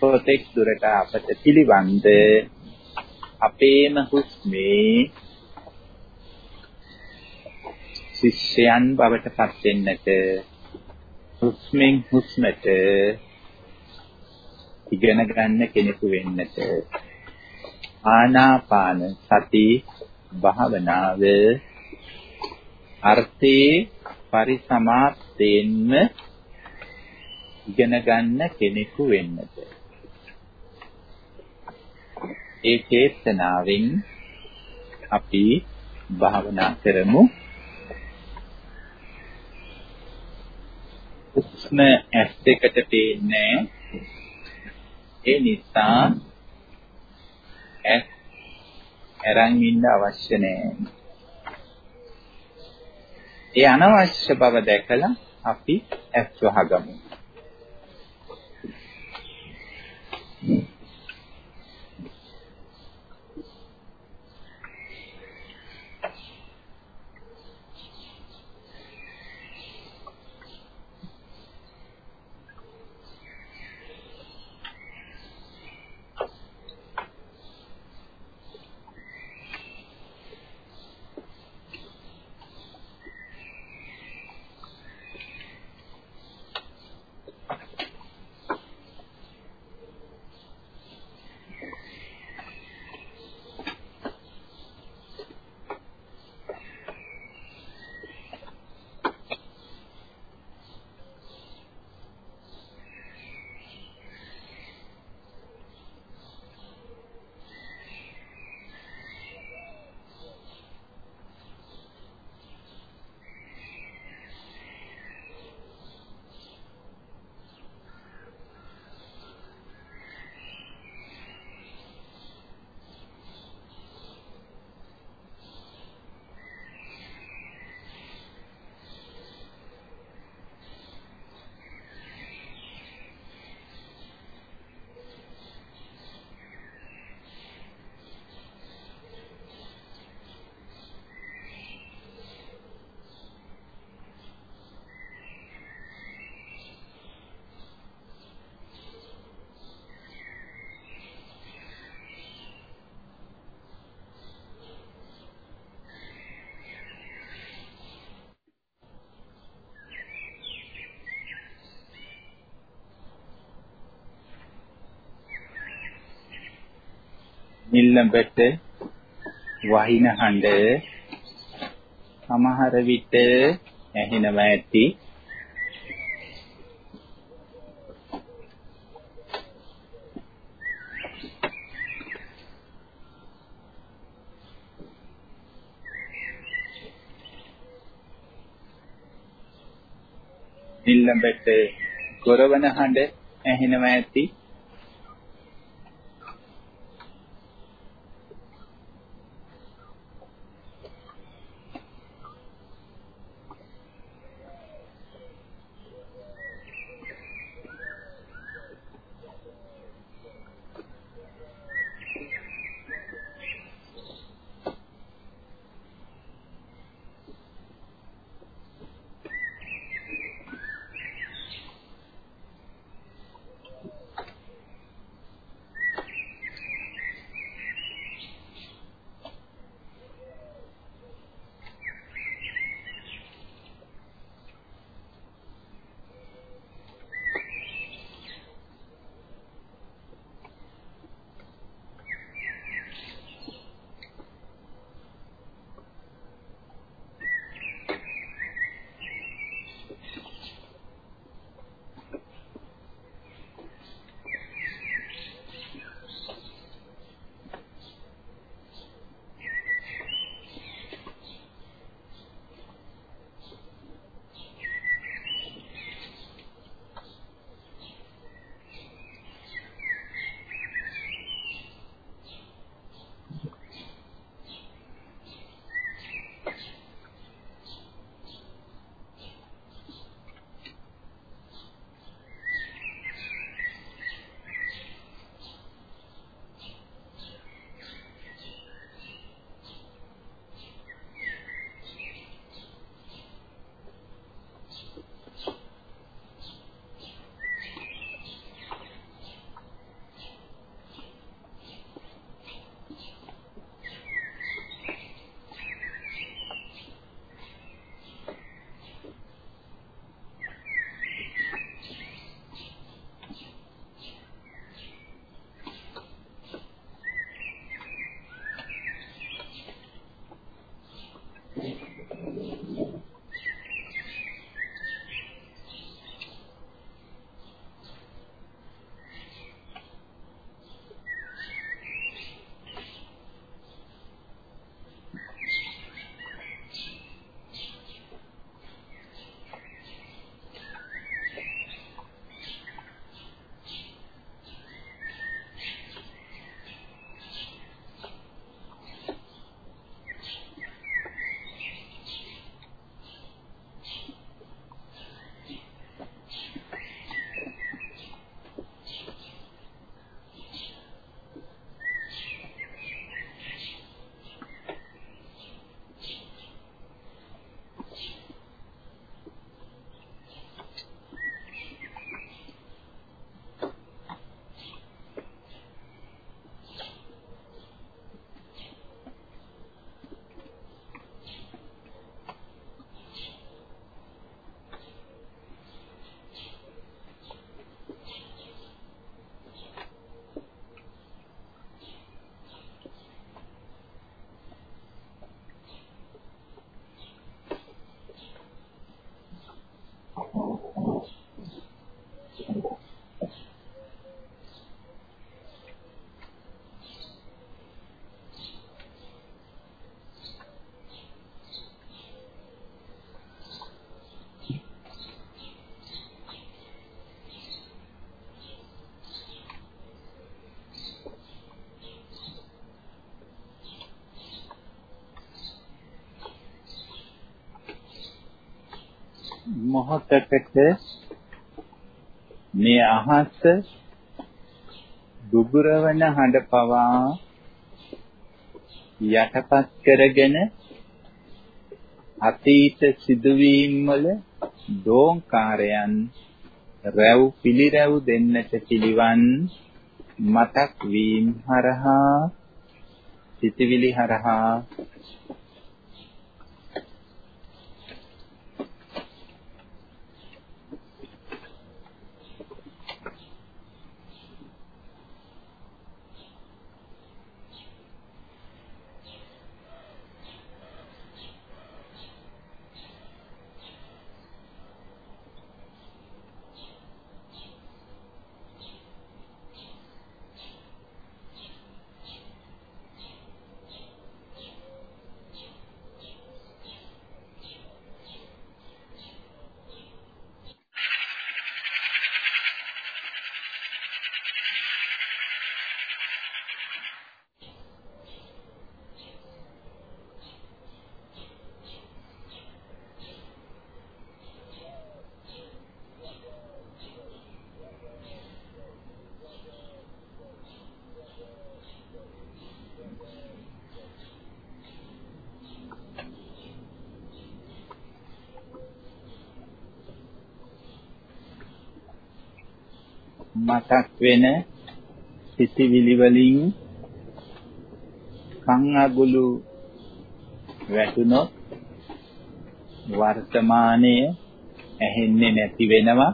කොතෙක් දුරට අපට පිළිවන්ද? අපේම හුස්මේ ශිෂ්‍යයන් බවට පත් වෙන්නට හුස්මෙන් හුස්මට ඉගෙන ගන්න කෙනෙකු වෙන්නට. ආනාපාන සති භාවනාව අර්ථේ පරිසමාප්තයෙන්ම ඉගෙන ගන්න කෙනෙකු වෙන්නට ඒ චේතනාවෙන් අපි භාවනා කරමු උස්ම ඇස් දෙකට පේන්නේ ඒ නිසා ඇස් අරන් ඉන්න අවශ්‍ය නැහැ. ඒ අනවශ්‍ය බව දැකලා අපි ඇස් වහගමු. Mm-hmm. නිල්ලඹට වහින හඬ සමහර විට ඇහෙනවා ඇති. නිල්ලඹට ගොරවන හඬ ඇහෙනවා ඇති. මොහොතකට මේ අහස දුගුරවන හඬ පවා යටපත් කරගෙන අතීත සිදුවීම් වල දෝංකාරයන් රැව් පිළිරැව් දෙන්නට පිළිවන් මතක් වීම හරහා සිතවිලි හරහා මතක් වෙන සිතිවිලි වලින් කන් අගුළු වැටුනොත් වර්තමානයේ ඇහෙන්නේ නැති වෙනවා.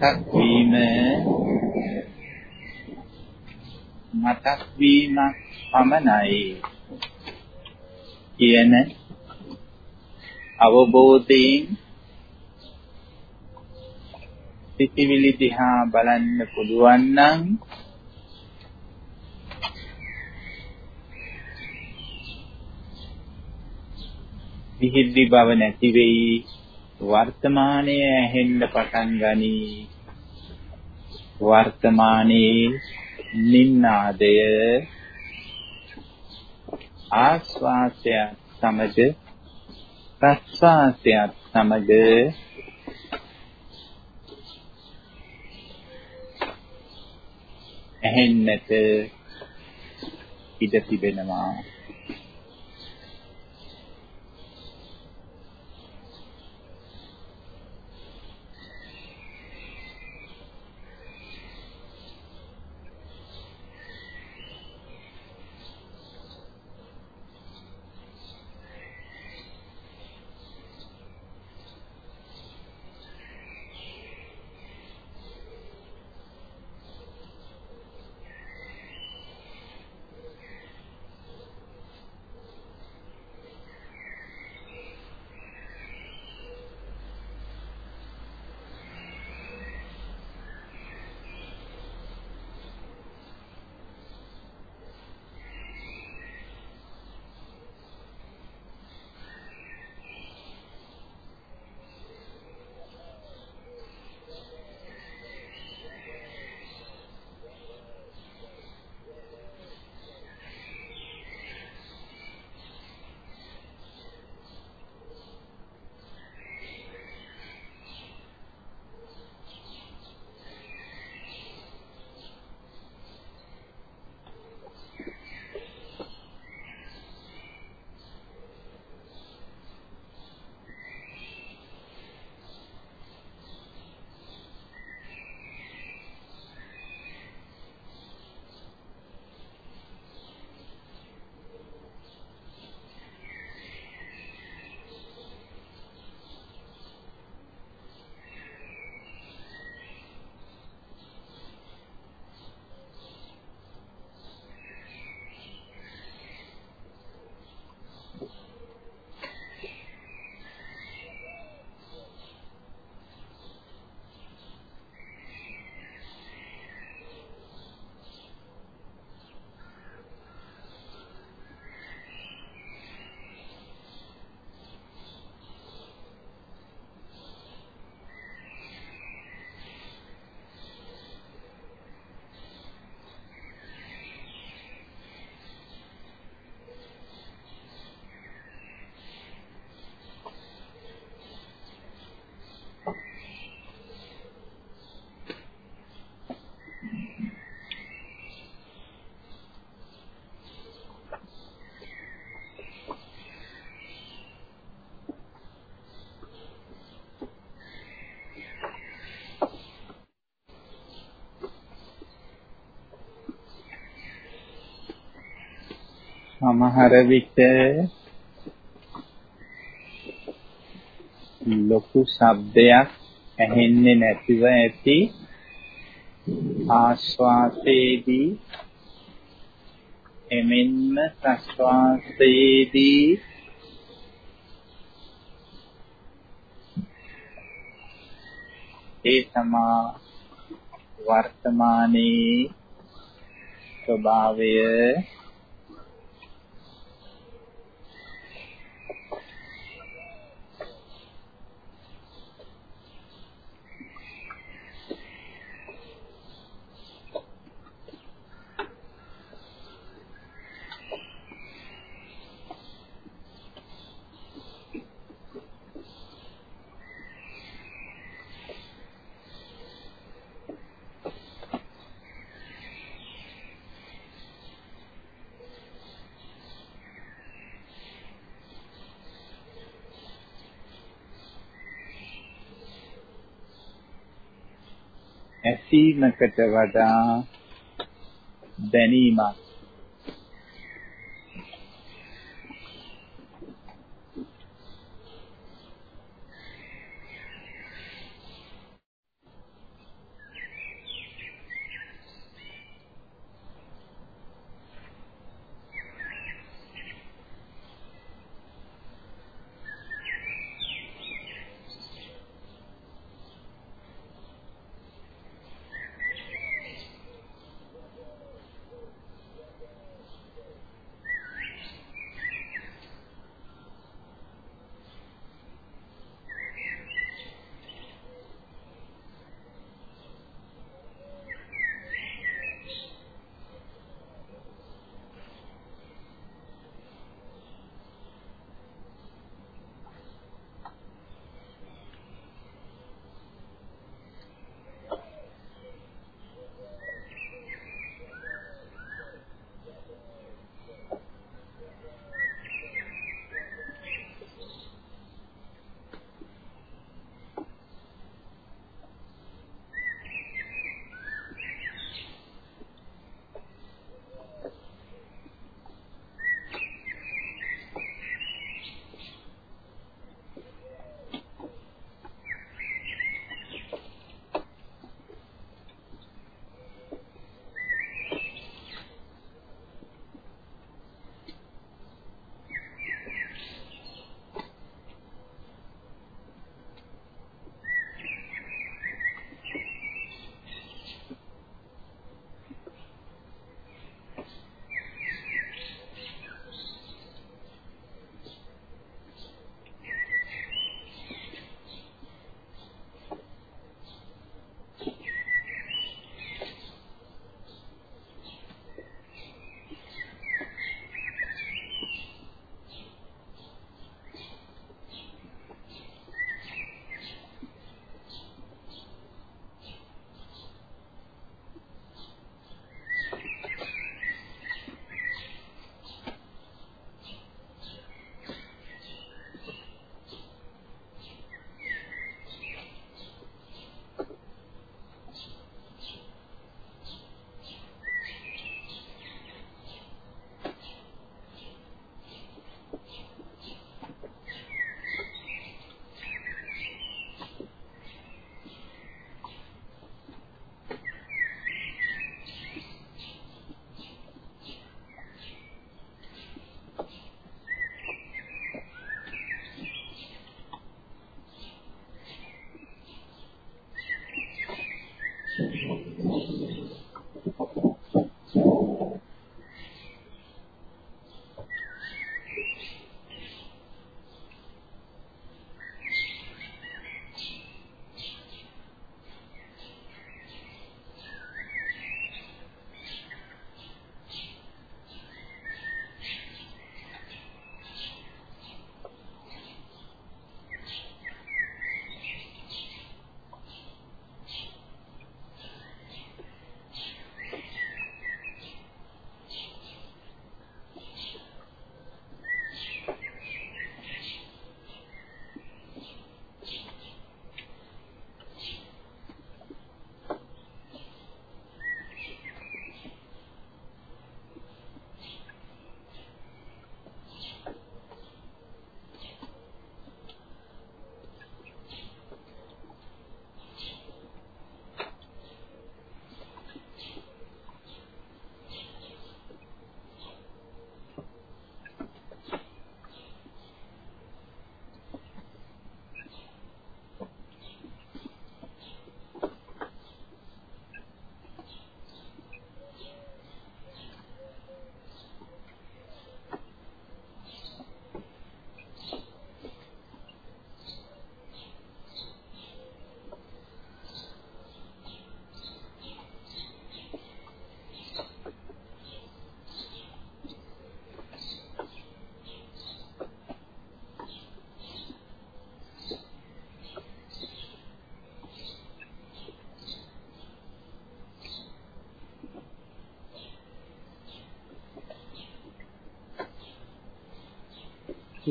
මතක් වීම. මතක් වීමක් පමණයි. කියන අවබෝධයෙන් සිතිවිලි දිහා බලන්න පුළුවන් නම් විහිද්ධි බව නැති වෙයි. වර්තමානයේ ඇහෙන්න පටන් ගනී. වර්තමානයේ නින්නාදය. ආස්වාසය සමග ප්‍රස්වාසයත් සමග. ඇහෙන්නට ඉඩ තිබෙනවා. සමහර විට ලොකු ශබ්දයක් ඇහෙන්නේ නැතිව ඇති ආශ්වාසයේදී එමෙන්ම ප්‍රශ්වාසයේදී ඒ තමා වර්තමානයේ ස්වභාවය ඇසීමකට වඩා දැනීමක් どうするでしょう。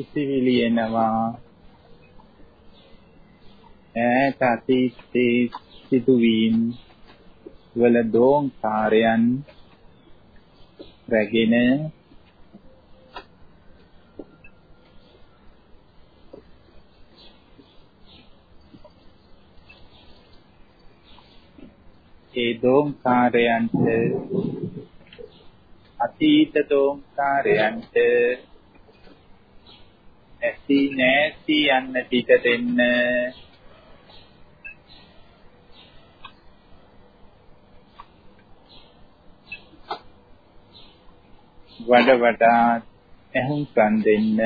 සිතිවිලි එනවා ඈත අතීතයේ සිදුවීම් වල දෝංකාරයන් රැගෙන ඒ දෝංකාරයන්ට අතීත දෝංකාරයන්ට ඇසි නැසි යන්න පිට දෙන්න. වඩ වඩා ඇහුම්කන් දෙන්න.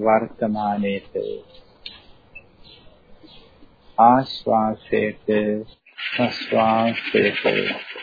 වර්තමානයේට ආශ්වාසයට ප්‍රශ්වාසයට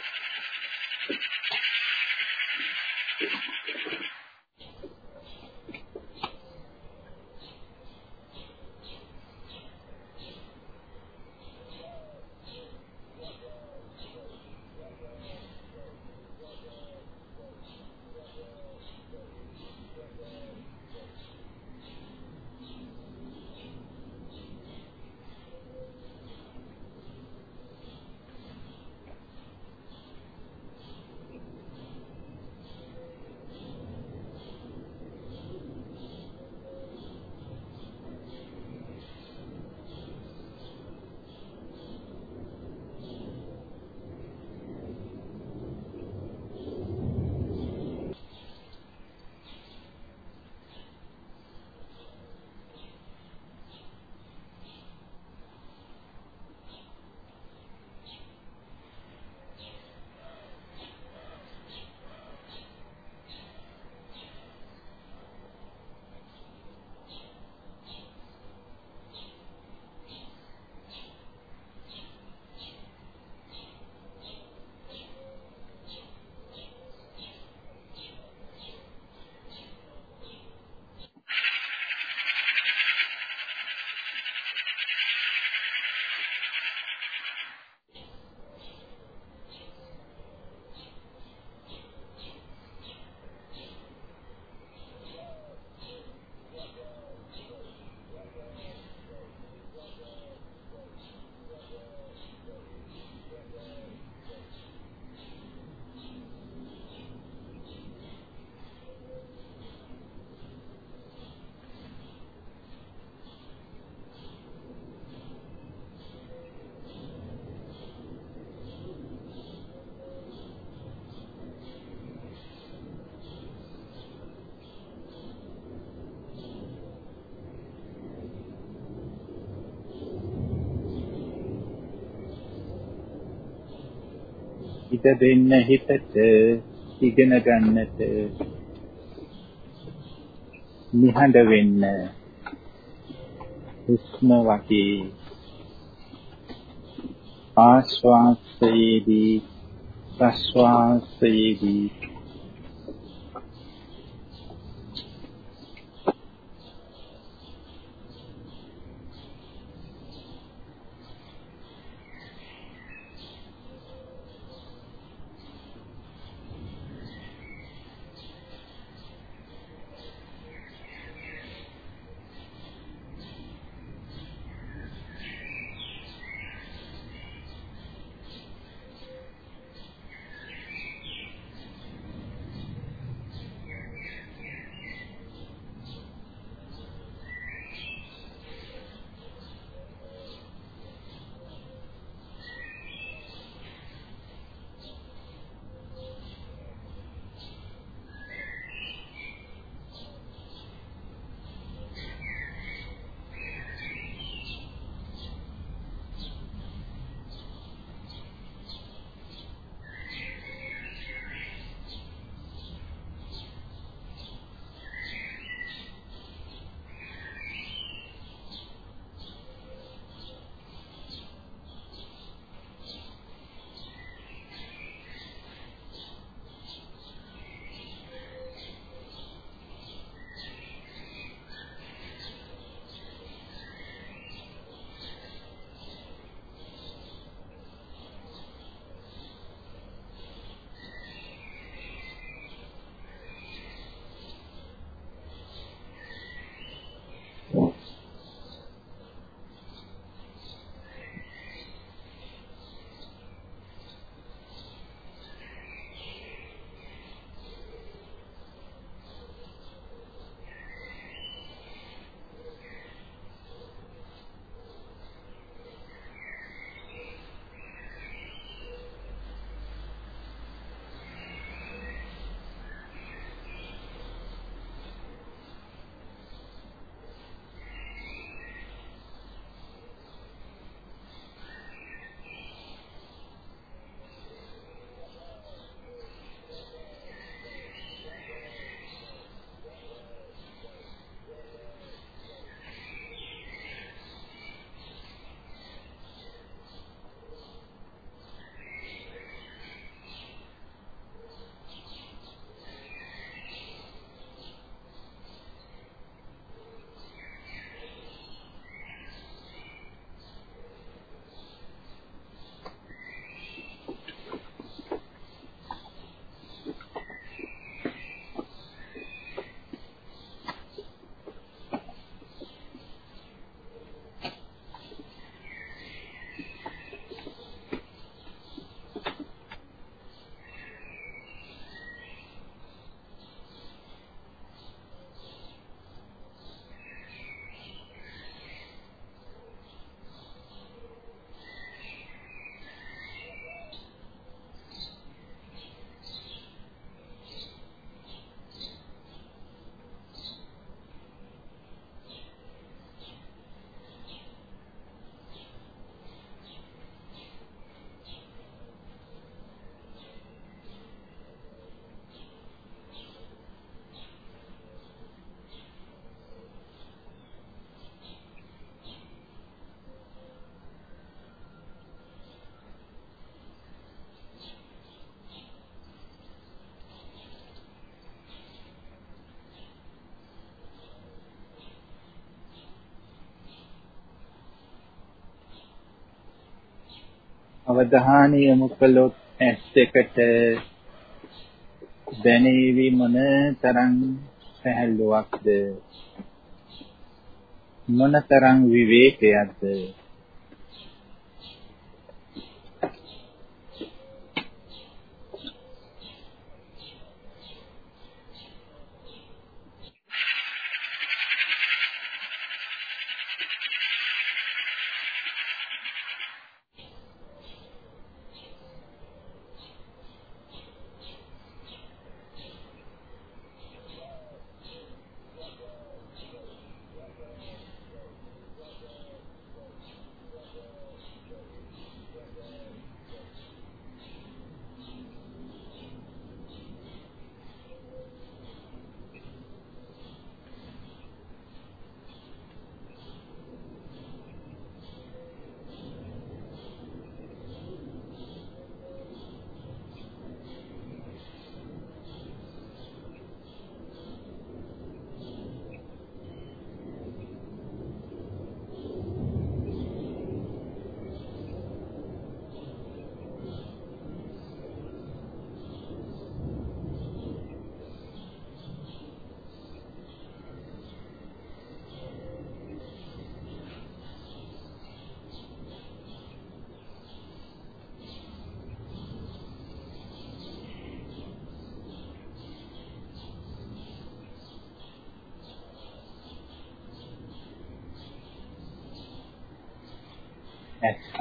ඉඩ දෙන්න හිතට ඉගෙන ගන්නට නිහඬ වෙන්න හුස්ම වගේ ආශ්වාසයේදී ප්‍රශ්වාසයේදී අවධානය යොමු කළොත් ඇස් දෙකට දැනේවි මොන තරම් සැහැල්ලුවක්ද? මොන තරම් විවේකයක්ද?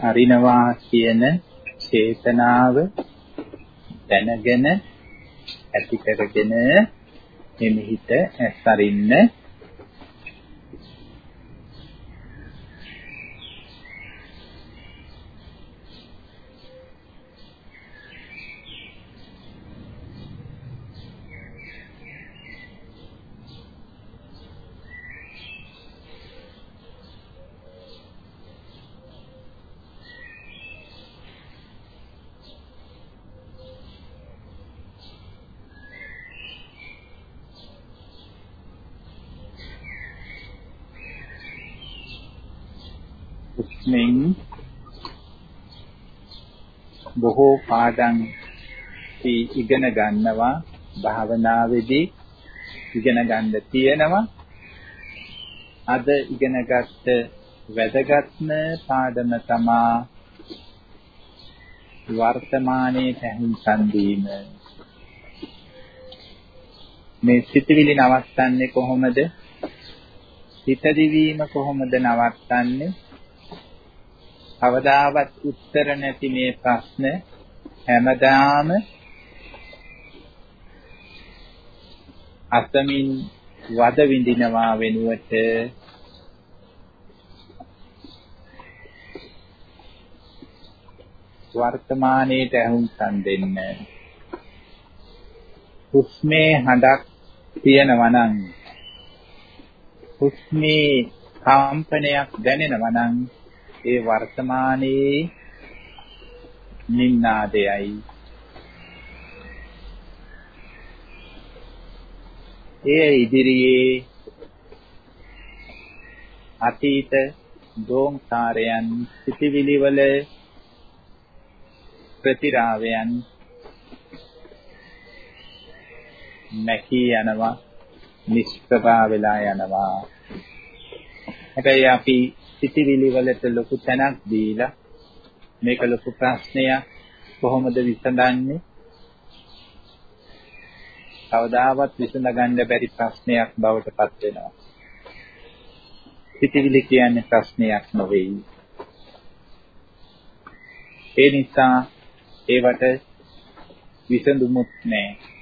අරිනවා කියන චේතනාව දැනගෙන ඇති කරගෙන මෙහිත ඇස් අරින්න බොහෝ පාඩම් ඉගෙන ගන්නවා භාවනාවේදී ඉගෙන ගන්න තියෙනවා. අද ඉගෙනගත්ත වැදගත්ම පාඩම තමා වර්තමානයේ තැන්සන් දීම මේ සිතවිලි නවත්තන්නේ කොහොමද? හිත දිවීම කොහොමද නවත්තන්නේ? කවදාවත් උත්තර නැති මේ ප්‍රශ්න හැමදාම අසමින් වද විඳිනවා වෙනුවට වර්තමානයේට අහුම්සන් දෙන්න. හුස්මේ හඬක් තියෙනවා නම් හුස්මේ කම්පනයක් දැනෙනවා නම් ඒ වර්තමානයේ නින්නාදයයි. ඒ ඉදිරියේ අතීත දෝංකාරයන් සිටිවිලි වල ප්‍රතිරාවයන් නැකී යනවා නිෂ්ප්‍රභා වෙලා යනවා. හැබැයි අපි සිටිවිලි වලට ලොකු තැනක් දීලා මේක ලොකු ප්‍රශ්නයක් කොහොමද විසඳන්නේ? කවදාවත් විසඳගන්න බැරි ප්‍රශ්නයක් බවට පත් වෙනවා. සිටිවිලි කියන්නේ ප්‍රශ්නයක් නෙවෙයි. ඒ නිසා ඒවට විසඳුමුත් නැහැ.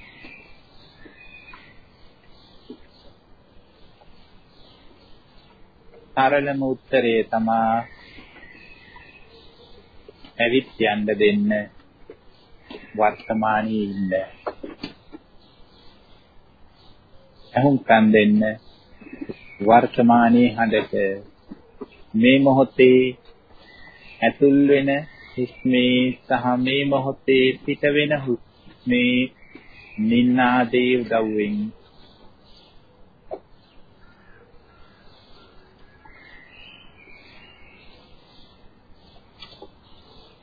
සරලම උත්තරේ තමා ඇවිත් යන්න දෙන්න. වර්තමානයේ ඉන්න. අහුම්කම් දෙන්න. වර්තමානයේ හඬට. මේ මොහොතේ ඇතුල් වෙන හුස්මේ සහ මේ මොහොතේ පිට වෙන හුස්මේ නින්නාදේ උදව්වෙන්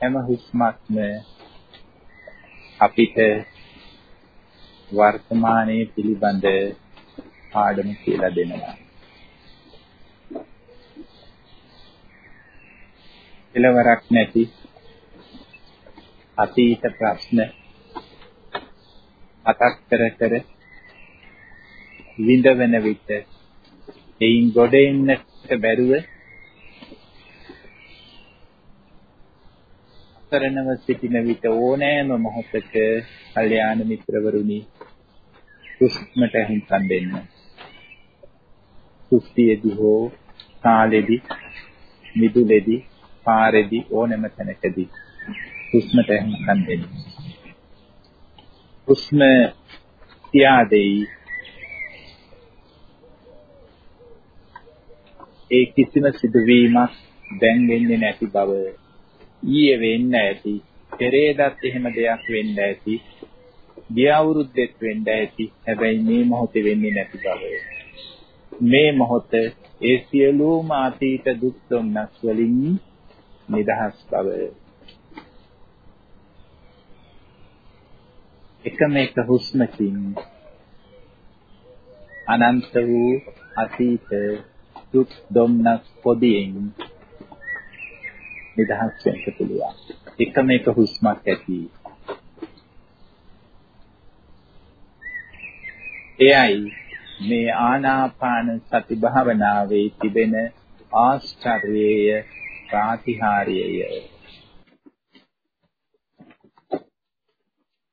හැම හුස්මක්ම අපිට වර්තමානයේ පිළිබඳ පාඩම කියලා දෙනවා. කෙලවරක් නැති අතීත ප්‍රශ්න මතක් කර කර විඳවන විට එයින් ගොඩ එන්නට බැරුව කරනව සිටින විට ඕනෑම මොහොතක කල්යාණ මිත්‍රවරුනි හුස්මට හිතන් දෙන්න. සුස්තියේදී හෝ කාලෙදී මිදුලේදී පාරේදී ඕනෑම තැනකදී හුස්මට හිතන් දෙන්න. හුස්ම තියා දෙයි ඒ කිසිම සිදුවීමක් දැන් වෙන්නේ නැති බව ඊයේ වෙන්න ඇති පෙරේදත් එහෙම දෙයක් වෙන්න ඇති ගිය අවුරුද්දෙත් වෙන්න ඇති. හැබැයි මේ මොහොතේ වෙන්නේ නැති බව. මේ මොහොත ඒ සියලුම අතීත දුක් දුන්නස් වලින් නිදහස් බව. එකම එක හුස්මකින් අනන්ත වූ අතීත දුක් දුන්නස් පොදියෙන් නිදහස් වෙන්න පුළුවන්. එකම එක හුස්මක් ඇති. එයයි මේ ආනාපාන සති භාවනාවේ තිබෙන ආශ්චර්යය ප්‍රාතිහාර්යය.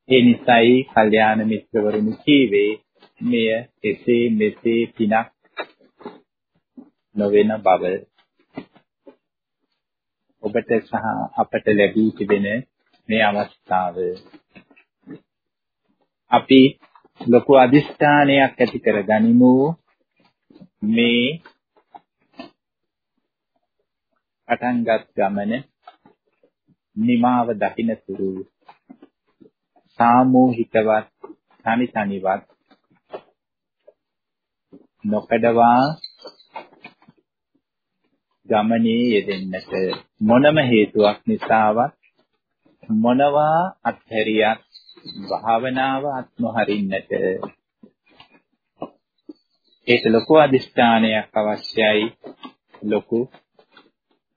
ඒ නිසයි කල්යාණ මිත්‍රවරුනි කීවේ මෙය එසේ මෙසේ පිනක් නොවන බව ඔබට සහ අපට ලැබී තිබෙන මේ අවස්ථාව. අපි ලොකු අදිස්ථානයක් ඇති කර ගනිමු. මේ පටන්ගත් ගමන නිමාව දකින්න තුරු සාමූහිකවත් තනි තනිවත් නොකඩවා ගමනේ යෙදෙන්නට මොනම හේතුවක් නිසාවත් මොනවා අත්හැරියක් භාවනාව අත්නොහරින්නට ඒක ලොකු අදිස්ථානයක් අවශ්‍යයි. ලොකු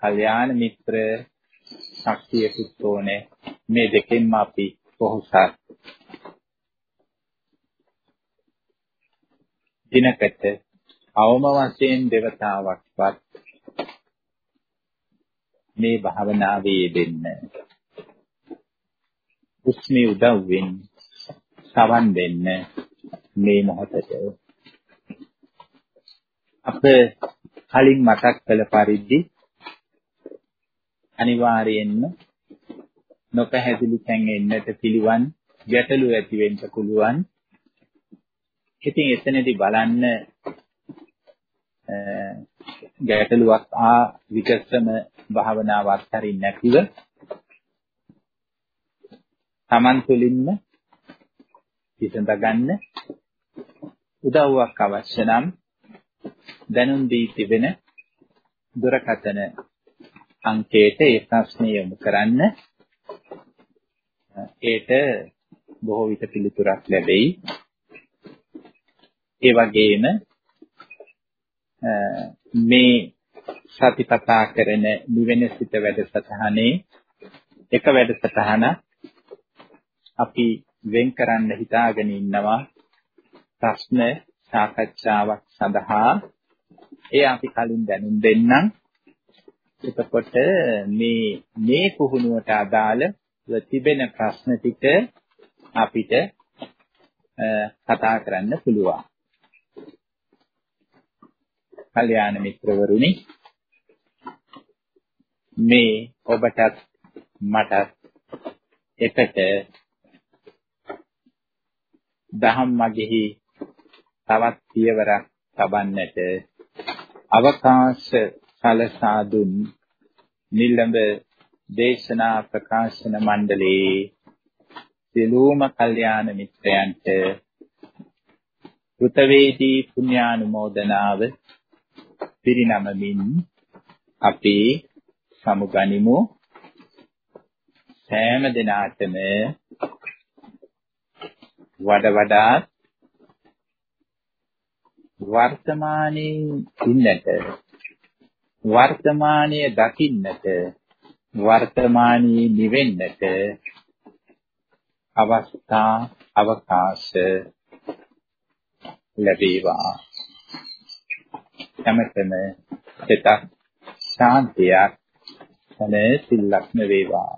කල්යාණ මිත්‍ර ශක්තියකුත් ඕනේ. මේ දෙකෙන්ම අපි පොහොසත් දිනකට අවම වශයෙන් දෙවතාවක්වත් මේ භාවනාවේ යෙදෙන්න. උස්මේ උදව්වෙන් සවන් දෙන්න මේ මොහොතට. අප කලින් මතක් කළ පරිදි අනිවාර්යයෙන්ම නොපැහැදිලි තැන් එන්නට පිළිවන් ගැටලු ඇති වෙන්න පුළුවන්. ඉතින් එතනදී බලන්න ගැටලුවක් ආ විකසම භාවනාව අත්හරින්න නැතිව Taman තුලින්ම විසඳ ගන්න උදව්වක් අවශ්‍ය නම් දැනුම් දී තිබෙන දුරකථන අංකයට ඒ ප්‍රශ්නය යොමු කරන්න. ඒට බොහෝ විට පිළිතුරක් ලැබෙයි. ඒ වගේම මේ සතිපතා කරන නිවෙන සිත වැඩසටහනේ එක වැඩසටහන අපි වෙන් කරන්න හිතාගෙන ඉන්නවා. ප්‍රශ්න සාකච්ඡාවක් සඳහා. ඒ අපි කලින් දැනුම් දෙන්නම්. එතකොට මේ මේ පුහුණුවට අදාළ තිබෙන ප්‍රශ්න ටික අපිට කතා කරන්න පුළුවන්. කල්‍යාණ මිත්‍රවරුනි මේ ඔබටත් මටත් එකට දහම් මගෙහි තවත් පියවරක් තබන්නට අවකාශ සලසා දුන් නිලඹ දේශනා ප්‍රකාශන මණ්ඩලයේ සියලුම කල්යාණ මිත්‍රයන්ට කෘතවේදී පුණ්‍යානුමෝදනාව පිරිනමමින් අපි සමුගනිමු. සෑම දිනාටම වඩ වඩාත් වර්තමානයේ ඉන්නට වර්තමානයේ දකින්නට වර්තමානයේ නිවෙන්නට අවස්ථා අවකාශ ලැබේවා. හැමතෙම සිතක් ශාන්තියක් සැනසෙල්ලක්ම වේවා